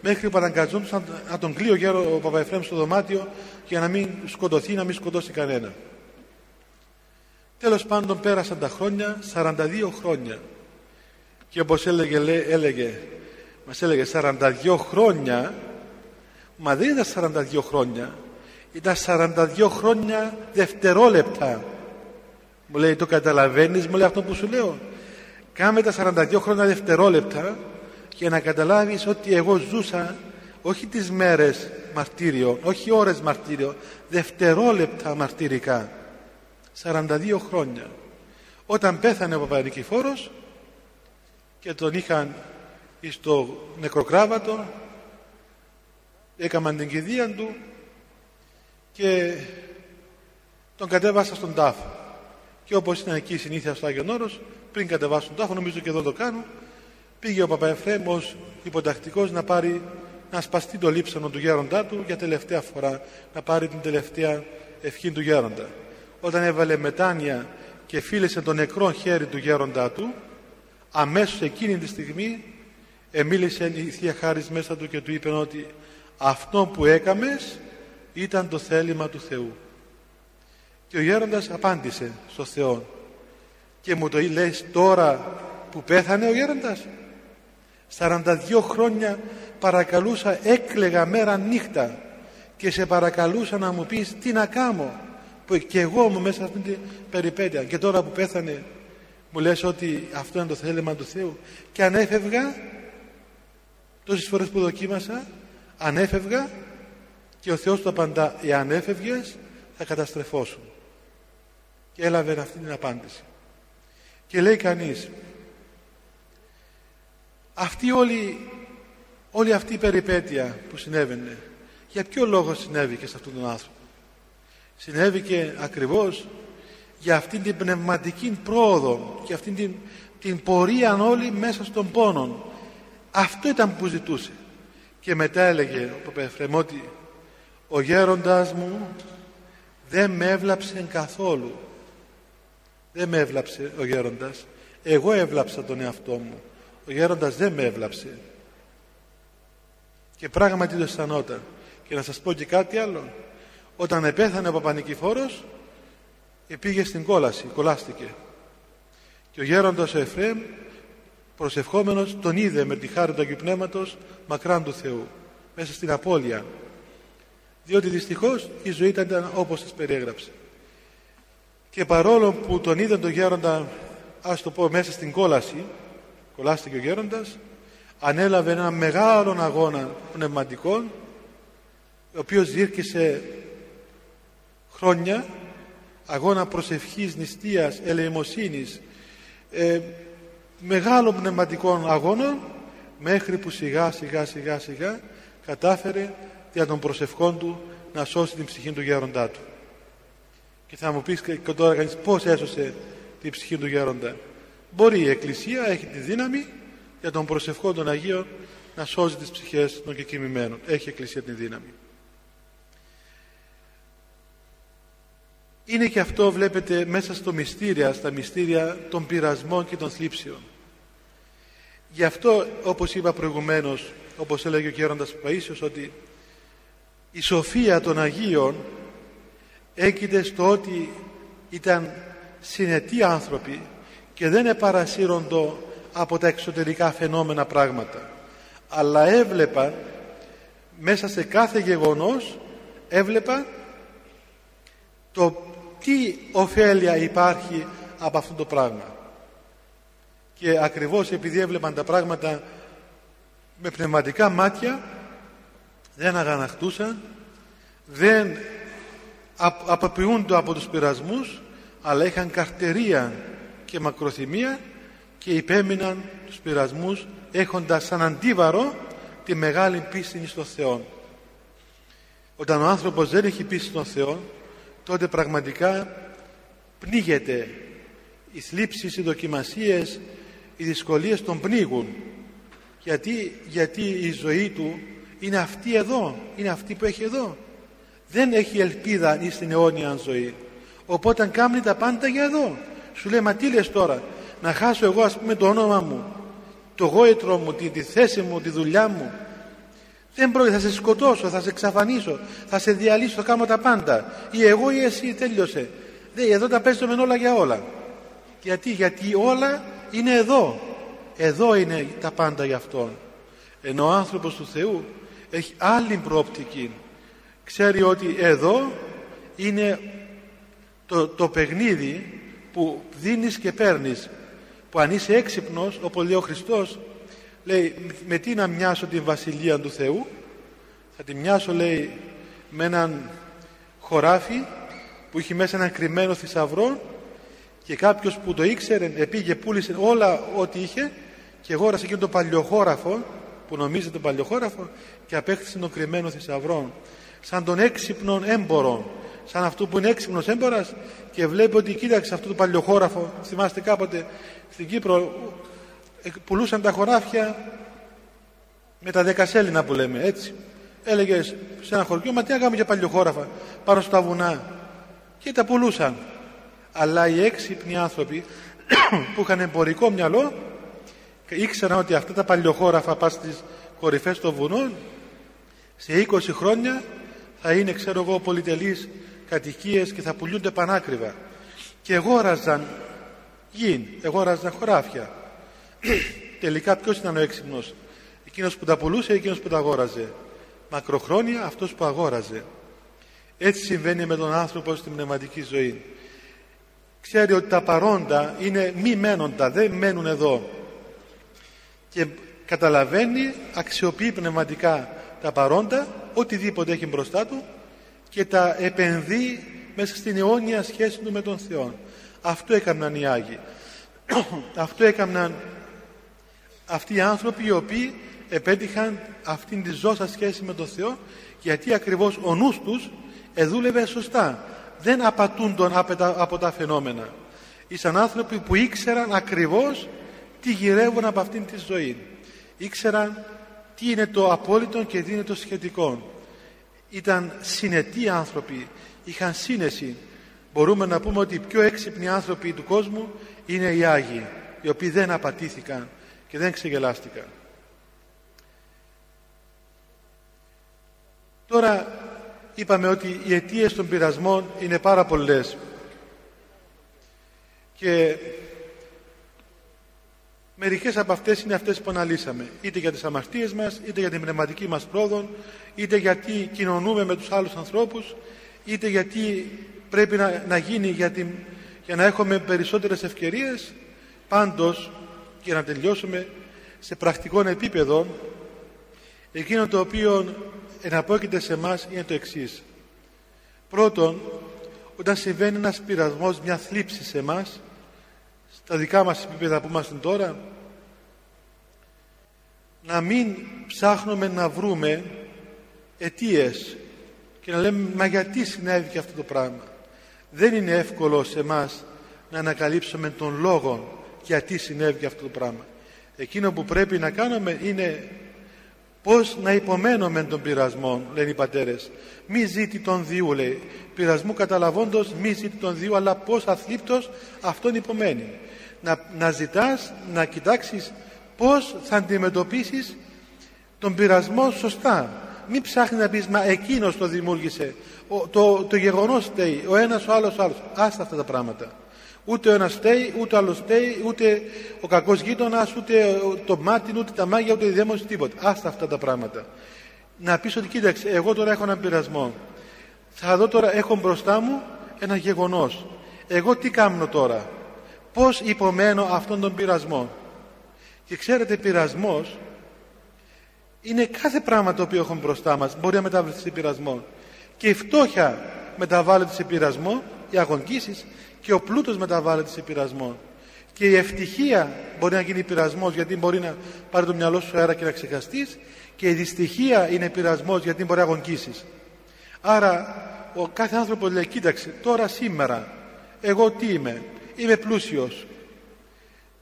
μέχρι που αναγκαζόντουσαν να τον κλείω γέρο ο Παπαεφρέμ στο δωμάτιο για να μην σκοτωθεί, να μην σκοτώσει κανένα. Τέλος πάντων πέρασαν τα χρόνια, 42 χρόνια. Και όπως έλεγε, λέ, έλεγε μας έλεγε 42 χρόνια, μα δεν ήταν 42 χρόνια, ήταν 42 χρόνια δευτερόλεπτα. Μου λέει, το καταλαβαίνεις, μου λέει αυτό που σου λέω. Κάμε τα 42 χρόνια δευτερόλεπτα για να καταλάβεις ότι εγώ ζούσα όχι τις μέρες μαρτύριο, όχι ώρες μαρτύριο, δευτερόλεπτα μαρτυρικά. 42 χρόνια. Όταν πέθανε ο Παπανικηφόρος και τον είχαν στο νεκροκράβατο έκαναν την κηδεία του και τον κατέβασα στον τάφο. Και όπως ήταν εκεί η συνήθεια στο Άγιον Όρος, πριν κατεβάσω τον τάφο, νομίζω και εδώ το κάνω, πήγε ο Παπαεφρέμ ως υποτακτικός να πάρει να σπαστεί το λείψανο του γέροντά του για τελευταία φορά, να πάρει την τελευταία ευχή του γέροντα. Όταν έβαλε μετάνοια και φίλησε το νεκρό χέρι του γέροντά του αμέσως εκείνη τη στιγμή εμίλησε η Θεία Χάρις μέσα του και του είπε ότι αυτό που έκαμες ήταν το θέλημα του Θεού και ο γέροντας απάντησε στο Θεό. Και μου το λες τώρα που πέθανε ο γέροντας 42 χρόνια παρακαλούσα έκλεγα μέρα νύχτα και σε παρακαλούσα να μου πεις τι να κάνω που και εγώ μου μέσα σε αυτήν την περιπέτεια και τώρα που πέθανε μου λες ότι αυτό είναι το θέλημα του Θεού. Και αν έφευγα τόσες φορές που δοκίμασα αν έφευγα και ο Θεός του απαντά εάν έφευγες θα καταστρεφώσουν και έλαβε αυτή την απάντηση. Και λέει κανείς αυτή όλη, όλη αυτή η περιπέτεια που συνέβαινε για ποιο λόγο συνέβη και σε αυτόν τον άνθρωπο; Συνέβηκε ακριβώς για αυτήν την πνευματική πρόοδο και αυτήν την, την πορεία όλη μέσα στον πόνο αυτό ήταν που ζητούσε. Και μετά έλεγε ο Παπεφρέμ ότι ο γέροντάς μου δεν με έβλαψε καθόλου δεν με έβλαψε ο γέροντας. Εγώ έβλαψα τον εαυτό μου ο γέροντας δεν με έβλαψε. Και πράγματι το αισθανόταν. Και να σας πω και κάτι άλλο. Όταν επέθανε ο Παπανικηφόρος πήγε στην κόλαση, κολλάστηκε και ο γέροντας ο Εφραίμ προσευχόμενος τον είδε με τη χάρη του Αγίου Πνεύματος μακράν του Θεού μέσα στην απώλεια. Διότι δυστυχώς η ζωή ήταν όπως σας περιέγραψε. Και παρόλο που τον είδε τον γέροντα ας το πω μέσα στην κόλαση κολλάστηκε ο γέροντας ανέλαβε ένα μεγάλο αγώνα πνευματικών ο οποίος διήρκησε χρόνια αγώνα προσευχής, νηστείας, ελεημοσύνης ε, μεγάλων πνευματικών αγώνων μέχρι που σιγά σιγά σιγά σιγά κατάφερε για των προσευχών του να σώσει την ψυχή του γέροντά του. Και θα μου πεις και τώρα κανείς πώς έσωσε την ψυχή του γέροντα. Μπορεί η Εκκλησία, έχει τη δύναμη για τον προσευχό των Αγίων να σώζει τις ψυχές των κεκοιμημένων. Έχει η Εκκλησία τη δύναμη. Είναι και αυτό βλέπετε μέσα στο μυστήρια, στα μυστήρια των πειρασμών και των θλίψεων. Γι' αυτό όπως είπα προηγουμένως, όπως έλεγε ο Γέροντας Παΐσιος, ότι η σοφία των Αγίων έγκυται στο ότι ήταν συνετοί άνθρωποι και δεν επαρασύροντο από τα εξωτερικά φαινόμενα πράγματα. Αλλά έβλεπαν μέσα σε κάθε γεγονός έβλεπαν το τι ωφέλεια υπάρχει από αυτό το πράγμα. Και ακριβώς επειδή έβλεπαν τα πράγματα με πνευματικά μάτια δεν αγανακτούσαν δεν αποποιούνται από τους πειρασμούς αλλά είχαν καρτερία και μακροθυμία και υπέμειναν τους πειρασμούς έχοντας σαν αντίβαρο τη μεγάλη πίστη στον Θεό. Όταν ο άνθρωπος δεν έχει πίστη στον Θεό τότε πραγματικά πνίγεται. Οι θλίψεις, οι δοκιμασίες, οι δυσκολίες τον πνίγουν. Γιατί, γιατί η ζωή του είναι αυτή εδώ, είναι αυτή που έχει εδώ. Δεν έχει ελπίδα στην αιώνια ζωή. Οπότε κάνει τα πάντα για εδώ σου λέει μα τι λες τώρα να χάσω εγώ ας πούμε το όνομα μου το γόητρο μου, τη, τη θέση μου, τη δουλειά μου. Δεν πρόκειται, θα σε σκοτώσω, θα σε εξαφανίσω θα σε διαλύσω, θα κάνω τα πάντα. Ή εγώ ή εσύ τέλειωσε. Δεν, εδώ τα παίζουμε όλα για όλα γιατί, γιατί όλα είναι εδώ. Εδώ είναι τα πάντα για Αυτόν. Ενώ ο άνθρωπος του Θεού έχει άλλη προοπτική. Ξέρει ότι εδώ είναι το, το παιχνίδι που δίνεις και παίρνεις που αν είσαι έξυπνος όπως λέει ο Χριστός λέει με τι να μοιάσω την Βασιλεία του Θεού θα τη μοιάσω λέει με έναν χωράφι που είχε μέσα έναν κρυμμένο θησαυρό και κάποιος που το ήξερε επήγε πούλησε όλα ό,τι είχε και αγόρασε εκείνο το παλιοχώραφο που νομίζετε το παλιοχώραφο και απέκτησε τον κρυμμένο θησαυρό σαν τον έξυπνο έμπορο σαν αυτό που είναι έξυπνος έμπορας και βλέπει ότι κοίταξε αυτό το παλιοχώραφο θυμάστε κάποτε στην Κύπρο ε, πουλούσαν τα χωράφια με τα δεκασέλινα που λέμε έτσι. Έλεγες σε ένα χωριό μα τι να κάνουμε για παλιοχώραφα πάνω στα βουνά και τα πουλούσαν. Αλλά οι έξυπνοι άνθρωποι που είχαν εμπορικό μυαλό ήξεραν ότι αυτά τα παλιοχώραφα πας στις κορυφές των βουνών σε 20 χρόνια θα είναι ξέρω εγώ πολυτελείς κατοικίες και θα πουλούνται πανάκριβα. Και αγόραζαν γιν, αγόραζαν χωράφια. Τελικά ποιος ήταν ο έξυπνος; Εκείνος που τα πουλούσε ή εκείνος που τα αγόραζε; Μακροχρόνια αυτός που αγόραζε. Έτσι συμβαίνει με τον άνθρωπο στην πνευματική ζωή. Ξέρει ότι τα παρόντα είναι μη μένοντα δεν μένουν εδώ. Και καταλαβαίνει αξιοποιεί πνευματικά τα παρόντα οτιδήποτε έχει μπροστά του και τα επενδύει μέσα στην αιώνια σχέση του με τον Θεό. Αυτό έκαναν οι Άγιοι. Αυτό έκαναν αυτοί οι άνθρωποι οι οποίοι επέτυχαν αυτήν τη ζώσα σχέση με τον Θεό γιατί ακριβώς ο νους τους εδούλευε σωστά. Δεν απατούνταν από τα φαινόμενα. Ήσαν άνθρωποι που ήξεραν ακριβώς τι γυρεύουν από αυτήν τη ζωή. Ήξεραν τι είναι το απόλυτο και τι είναι το σχετικό ήταν συνετοί άνθρωποι, είχαν σύνεση. Μπορούμε να πούμε ότι οι πιο έξυπνοι άνθρωποι του κόσμου είναι οι Άγιοι, οι οποίοι δεν απατήθηκαν και δεν ξεγελάστηκαν. Τώρα είπαμε ότι οι αιτίες των πειρασμών είναι πάρα πολλές και Μερικές από αυτές είναι αυτές που αναλύσαμε. Είτε για τις αμαρτίες μας, είτε για την πνευματική μας πρόοδο, είτε γιατί κοινωνούμε με τους άλλους ανθρώπους, είτε γιατί πρέπει να, να γίνει για, την, για να έχουμε περισσότερες ευκαιρίες. Πάντως, και να τελειώσουμε, σε πρακτικό επίπεδο, εκείνο το οποίο εναπόκειται σε εμά είναι το εξής. Πρώτον, όταν συμβαίνει ένας πειρασμός, μια θλίψη σε εμάς, στα δικά μας επίπεδα που είμαστε τώρα να μην ψάχνουμε να βρούμε αιτίες και να λέμε μα γιατί συνέβη και αυτό το πράγμα; Δεν είναι εύκολο σε εμάς να ανακαλύψουμε τον λόγο γιατί συνέβη και αυτό το πράγμα. Εκείνο που πρέπει να κάνουμε είναι πώς να υπομένουμε τον πειρασμό, λένε οι πατέρες. Μη ζήτη τον Δίου, λέει. Πειρασμού καταλαβώντος, μη ζήτη τον Δίου, αλλά πώς αθλίπτος αυτόν υπομένει. Να, να ζητάς, να κοιτάξεις πώς θα αντιμετωπίσεις τον πειρασμό σωστά. Μην ψάχνεις να πεις, μα εκείνος το δημιούργησε. Ο, το, το γεγονός φταίει, ο ένας ο άλλος ο άλλος. Άστα αυτά τα πράγματα. Ούτε ο ένας φταίει, ούτε ο άλλος φταίει, ούτε ο κακός γείτονας, ούτε το μάτι, ούτε τα μάγια, ούτε η δαίμονες, τίποτα. Άστα αυτά τα πράγματα. Να πεις ότι κοίταξε, εγώ τώρα έχω έναν πειρασμό. Θα δω τώρα, έχω μπροστά μου ένα γεγονός. Εγώ τι κάνω τώρα; Πώς υπομένω αυτόν τον πειρασμό. Και ξέρετε, πειρασμός είναι κάθε πράγμα το οποίο έχουμε μπροστά μας. Μπορεί να μεταβρεθεί σε πειρασμό. Και η φτώχεια μεταβάλλεται σε πειρασμό, οι αγωνκήσεις και ο πλούτος μεταβάλλεται σε πειρασμό. Και η ευτυχία μπορεί να γίνει πειρασμός γιατί μπορεί να πάρει το μυαλό σου αέρα και να ξεχαστείς και η δυστυχία είναι πειρασμός γιατί μπορεί να αγωνκήσεις. Άρα ο κάθε άνθρωπος λέει κοίταξε τώρα σήμερα εγώ τι είμαι, είμαι πλούσιος.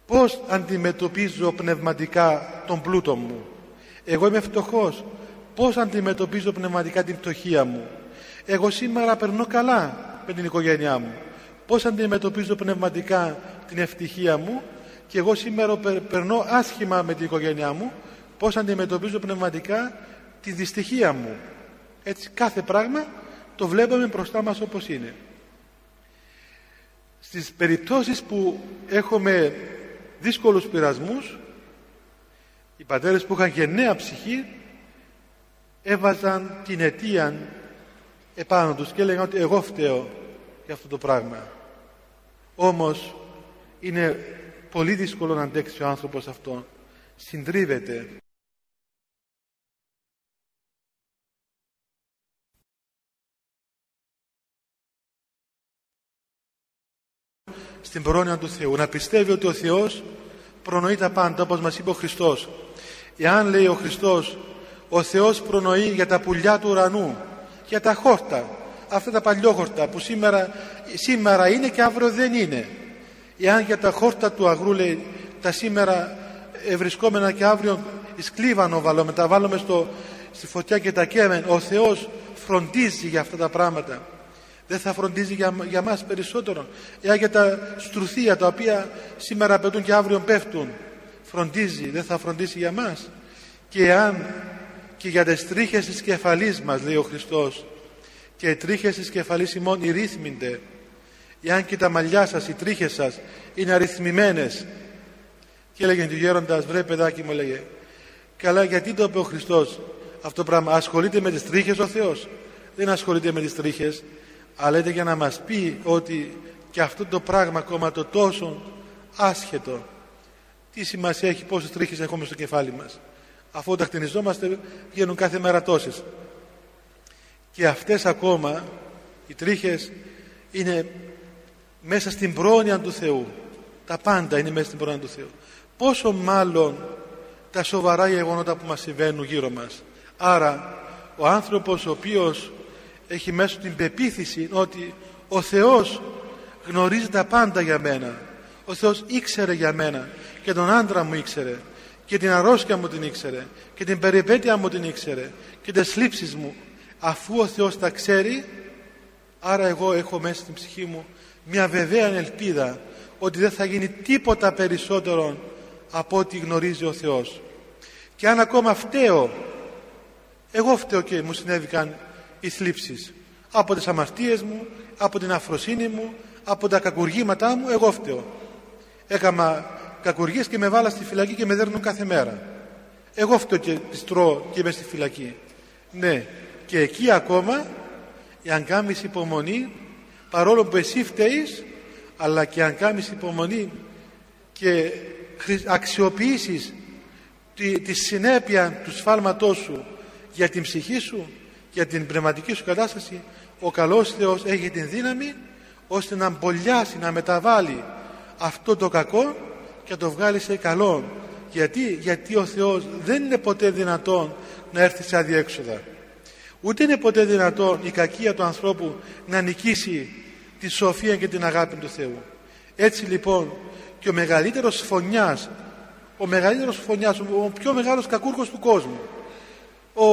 Πώς αντιμετωπίζω πνευματικά τον πλούτο μου; Εγώ είμαι φτωχός. Πώς αντιμετωπίζω πνευματικά την φτωχία μου; Εγώ σήμερα περνώ καλά με την οικογένειά μου πώς αντιμετωπίζω πνευματικά την ευτυχία μου; Και εγώ σήμερα περνώ άσχημα με την οικογένειά μου πώς αντιμετωπίζω πνευματικά τη δυστυχία μου; Έτσι κάθε πράγμα το βλέπουμε μπροστά μας όπως είναι στις περιπτώσεις που έχουμε δύσκολους πειρασμούς οι πατέρες που είχαν γενναία ψυχή έβαζαν την αιτία επάνω τους και έλεγαν ότι εγώ φταίω για αυτό το πράγμα όμως είναι πολύ δύσκολο να αντέξει ο άνθρωπος αυτό. Συντρίβεται. Στην πρόνοια του Θεού. Να πιστεύει ότι ο Θεός προνοεί τα πάντα όπως μας είπε ο Χριστός. Εάν λέει ο Χριστός ο Θεός προνοεί για τα πουλιά του ουρανού, για τα χόρτα, αυτά τα παλιόχορτα που σήμερα, σήμερα είναι και αύριο δεν είναι. Εάν για τα χόρτα του αγρού λέει τα σήμερα βρισκόμενα και αύριο σκλίβανο βάλουμε, τα βάλουμε στο, στη φωτιά και τα καίμε, ο Θεός φροντίζει για αυτά τα πράγματα. Δεν θα φροντίζει για, για μας περισσότερο. Εάν για τα στρουθία τα οποία σήμερα πετούν και αύριο πέφτουν, φροντίζει, δεν θα φροντίσει για μας. Και εάν και για τις τρίχες της κεφαλής μας, λέει ο Χριστός, και οι τρίχες της κεφαλής ημών ρύθμινται εάν και τα μαλλιά σας, οι τρίχες σας είναι αριθμημένες και έλεγε ο γέροντας βρε παιδάκι μου έλεγε καλά γιατί το είπε ο Χριστός αυτό το πράγμα ασχολείται με τις τρίχες ο Θεός δεν ασχολείται με τις τρίχες αλλά είναι για να μας πει ότι και αυτό το πράγμα ακόμα το τόσο άσχετο τι σημασία έχει πόσες τρίχες έχουμε στο κεφάλι μας. Αφού όταν χτενιζόμαστε βγαίνουν κάθε μέρα τόσες. Και αυτές ακόμα οι τρίχες είναι μέσα στην πρόνοια του Θεού. Τα πάντα είναι μέσα στην πρόνοια του Θεού. Πόσο μάλλον τα σοβαρά γεγονότα που μας συμβαίνουν γύρω μας. Άρα ο άνθρωπος ο οποίος έχει μέσα την πεποίθηση ότι ο Θεός γνωρίζει τα πάντα για μένα. Ο Θεός ήξερε για μένα και τον άντρα μου ήξερε και την αρρώσκια μου την ήξερε και την περιπέτεια μου την ήξερε και τις θλίψεις μου. Αφού ο Θεός τα ξέρει άρα εγώ έχω μέσα στην ψυχή μου μια βεβαία ελπίδα ότι δεν θα γίνει τίποτα περισσότερο από ό,τι γνωρίζει ο Θεός. Και αν ακόμα φταίω εγώ φταίω και μου συνέβηκαν οι θλίψεις από τις αμαρτίες μου από την αφροσύνη μου από τα κακουργήματά μου εγώ φταίω. Έκανα κακουργίες και με βάλα στη φυλακή και με δέρνουν κάθε μέρα. Εγώ φταίω και τις τρώω και είμαι στη φυλακή. Ναι και εκεί ακόμα αν κάνεις υπομονή παρόλο που εσύ φταίεις αλλά και αν κάνεις υπομονή και αξιοποιήσεις τη, τη συνέπεια του σφάλματός σου για την ψυχή σου για την πνευματική σου κατάσταση ο καλός Θεός έχει την δύναμη ώστε να μπολιάσει, να μεταβάλει αυτό το κακό και το βγάλει σε καλό γιατί, γιατί ο Θεός δεν είναι ποτέ δυνατόν να έρθει σε αδιέξοδα Ούτε είναι ποτέ δυνατόν η κακία του ανθρώπου να νικήσει τη σοφία και την αγάπη του Θεού. Έτσι λοιπόν και ο μεγαλύτερος φωνιάς, ο μεγαλύτερος φωνιάς, ο πιο μεγάλος κακούργος του κόσμου, ο,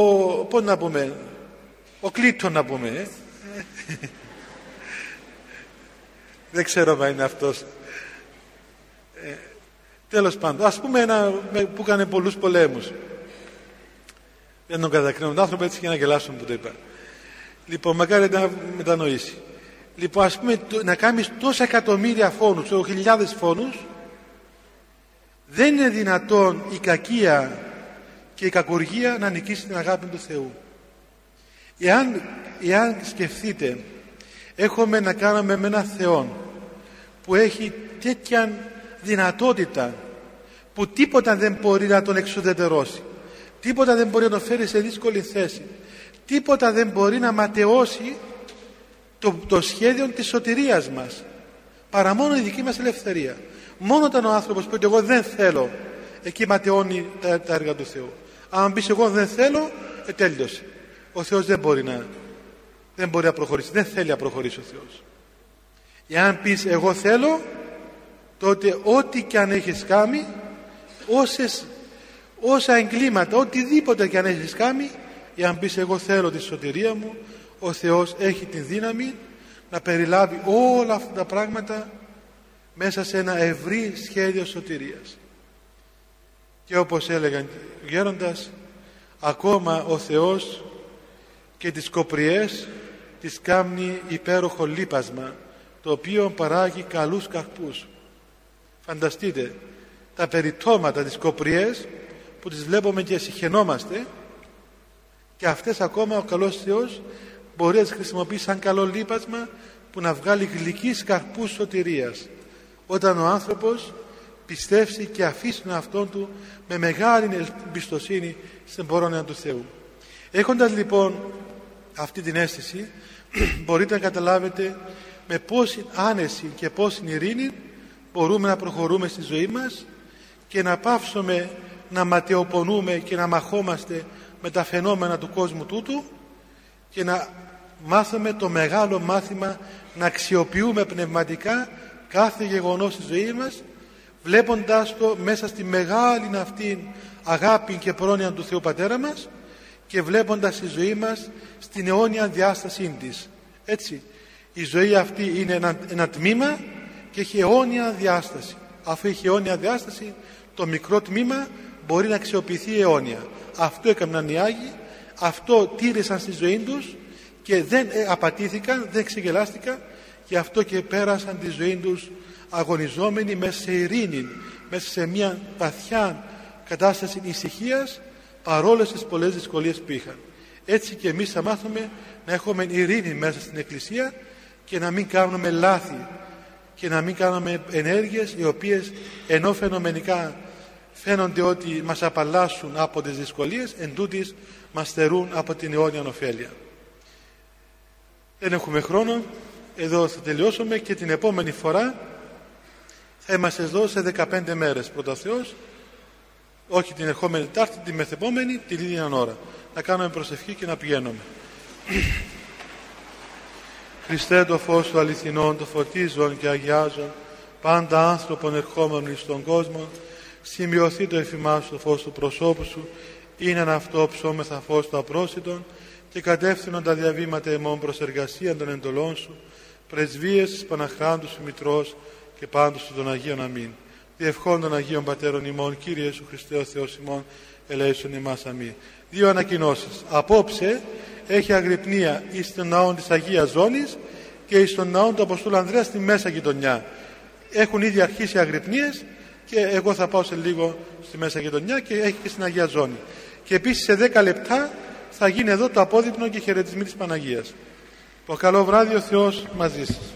πώς να πούμε, ο Κλήτον να πούμε, ε. δεν ξέρω αν είναι αυτός. Ε, τέλος πάντων, ας πούμε ένα που έκανε πολλούς πολέμους. Δεν τον κατακρίνω τον άνθρωπο έτσι και να γελάσουν που το είπα. Λοιπόν, μακάρι να μετανοήσει. Λοιπόν, ας πούμε, να κάνεις τόσα εκατομμύρια φόνους, ξέρω, χιλιάδες φόνους, δεν είναι δυνατόν η κακία και η κακουργία να νικήσει την αγάπη του Θεού. Εάν, εάν σκεφτείτε, έχουμε να κάνουμε με ένα Θεό που έχει τέτοια δυνατότητα που τίποτα δεν μπορεί να τον εξουδετερώσει. Τίποτα δεν μπορεί να τον φέρει σε δύσκολη θέση. Τίποτα δεν μπορεί να ματαιώσει το, το σχέδιο της σωτηρίας μας. Παρά μόνο η δική μας ελευθερία. Μόνο όταν ο άνθρωπος πει ότι εγώ δεν θέλω, εκεί ματαιώνει τα, τα έργα του Θεού. Αν πεις εγώ δεν θέλω, ε, τέλειωσε. Ο Θεός δεν μπορεί να, δεν μπορεί να προχωρήσει. Δεν θέλει να προχωρήσει ο Θεός. Εάν πεις εγώ θέλω, τότε ό,τι και αν έχεις κάνει, όσες, όσα εγκλήματα, οτιδήποτε και αν έχεις κάνει, εάν πεις εγώ θέλω τη σωτηρία μου, ο Θεός έχει την δύναμη να περιλάβει όλα αυτά τα πράγματα μέσα σε ένα ευρύ σχέδιο σωτηρίας. Και όπως έλεγαν γέροντας, ακόμα ο Θεός και τις κοπριές τις κάμνει υπέροχο λίπασμα το οποίο παράγει καλούς καρπούς. Φανταστείτε τα περιτώματα της κοπριές που τις βλέπουμε και συχαινόμαστε και αυτές ακόμα ο καλός Θεός μπορεί να τις χρησιμοποιήσει σαν καλό λίπασμα που να βγάλει γλυκείς καρπούς σωτηρίας όταν ο άνθρωπος πιστεύσει και αφήσει τον αυτόν του με μεγάλη εμπιστοσύνη στην πορώνια του Θεού. Έχοντας λοιπόν αυτή την αίσθηση μπορείτε να καταλάβετε με πόση άνεση και πόση ειρήνη μπορούμε να προχωρούμε στη ζωή μας και να πάυσουμε να ματαιοπονούμε και να μαχόμαστε με τα φαινόμενα του κόσμου τούτου και να μάθουμε το μεγάλο μάθημα να αξιοποιούμε πνευματικά κάθε γεγονός στη ζωής μας βλέποντας το μέσα στη μεγάλη αυτή αγάπη και πρόνοια του Θεού Πατέρα μας και βλέποντας τη ζωή μας στην αιώνια διάστασή της. Έτσι, η ζωή αυτή είναι ένα, ένα τμήμα και έχει αιώνια διάσταση. Αφού έχει αιώνια διάσταση, το μικρό τμήμα μπορεί να αξιοποιηθεί αιώνια. Αυτό έκαναν οι Άγιοι, αυτό τήρησαν στη ζωή τους και δεν ε, απατήθηκαν, δεν ξεγελάστηκαν και αυτό και πέρασαν τη ζωή τους αγωνιζόμενοι μέσα σε ειρήνη, μέσα σε μια βαθιά κατάσταση ησυχίας παρόλες τις πολλές δυσκολίες που είχαν. Έτσι και εμείς θα μάθουμε να έχουμε ειρήνη μέσα στην Εκκλησία και να μην κάνουμε λάθη και να μην κάνουμε ενέργειες οι οποίες ενώ φαινομενικά φαίνονται ότι μας απαλλάσσουν από τις δυσκολίες εν τούτης μας στερούν από την αιώνια ωφέλεια. Δεν έχουμε χρόνο εδώ θα τελειώσουμε και την επόμενη φορά θα είμαστε εδώ σε 15 μέρες πρώτα Θεός όχι την ερχόμενη Τάρτη, την μεθεπόμενη, την ίδια ώρα. Να κάνουμε προσευχή και να πηγαίνουμε. Χριστέ το φως του αληθινών, το φωτίζον και αγιάζον, πάντα άνθρωπον ερχόμενοι στον κόσμο, σημειωθεί το εφημάς το φως του προσώπου σου, είναι αυτό ψώμεθα φως του απρόσιτον και κατεύθυνον τα διαβήματα εμών προς εργασία των εντολών σου, πρεσβείες της Παναχράντου σου Μητρός και πάντως του των Αγίων Αμήν. Διευχών των Αγίων Πατέρων ημών, Κύριε Ιησού Χριστέ ο Θεός ημών, ελέησον ημάς αμήν. Δύο ανακοινώσεις. Απόψε έχει αγρυπνία εις τον ναό της Αγίας Ζώνης και εις τον ναό του Αποστόλου Ανδρέας στη Μέσα Γειτονιά. Έχουν ήδη αρχίσει αγρυπνίες και εγώ θα πάω σε λίγο στη Μέσα Γειτονιά και έχει και στην Αγία Ζώνη. Και επίσης σε 10 λεπτά θα γίνει εδώ το απόδειπνο και χαιρετισμοί της Παναγίας. Το καλό βράδυ ο Θεός μαζί σας.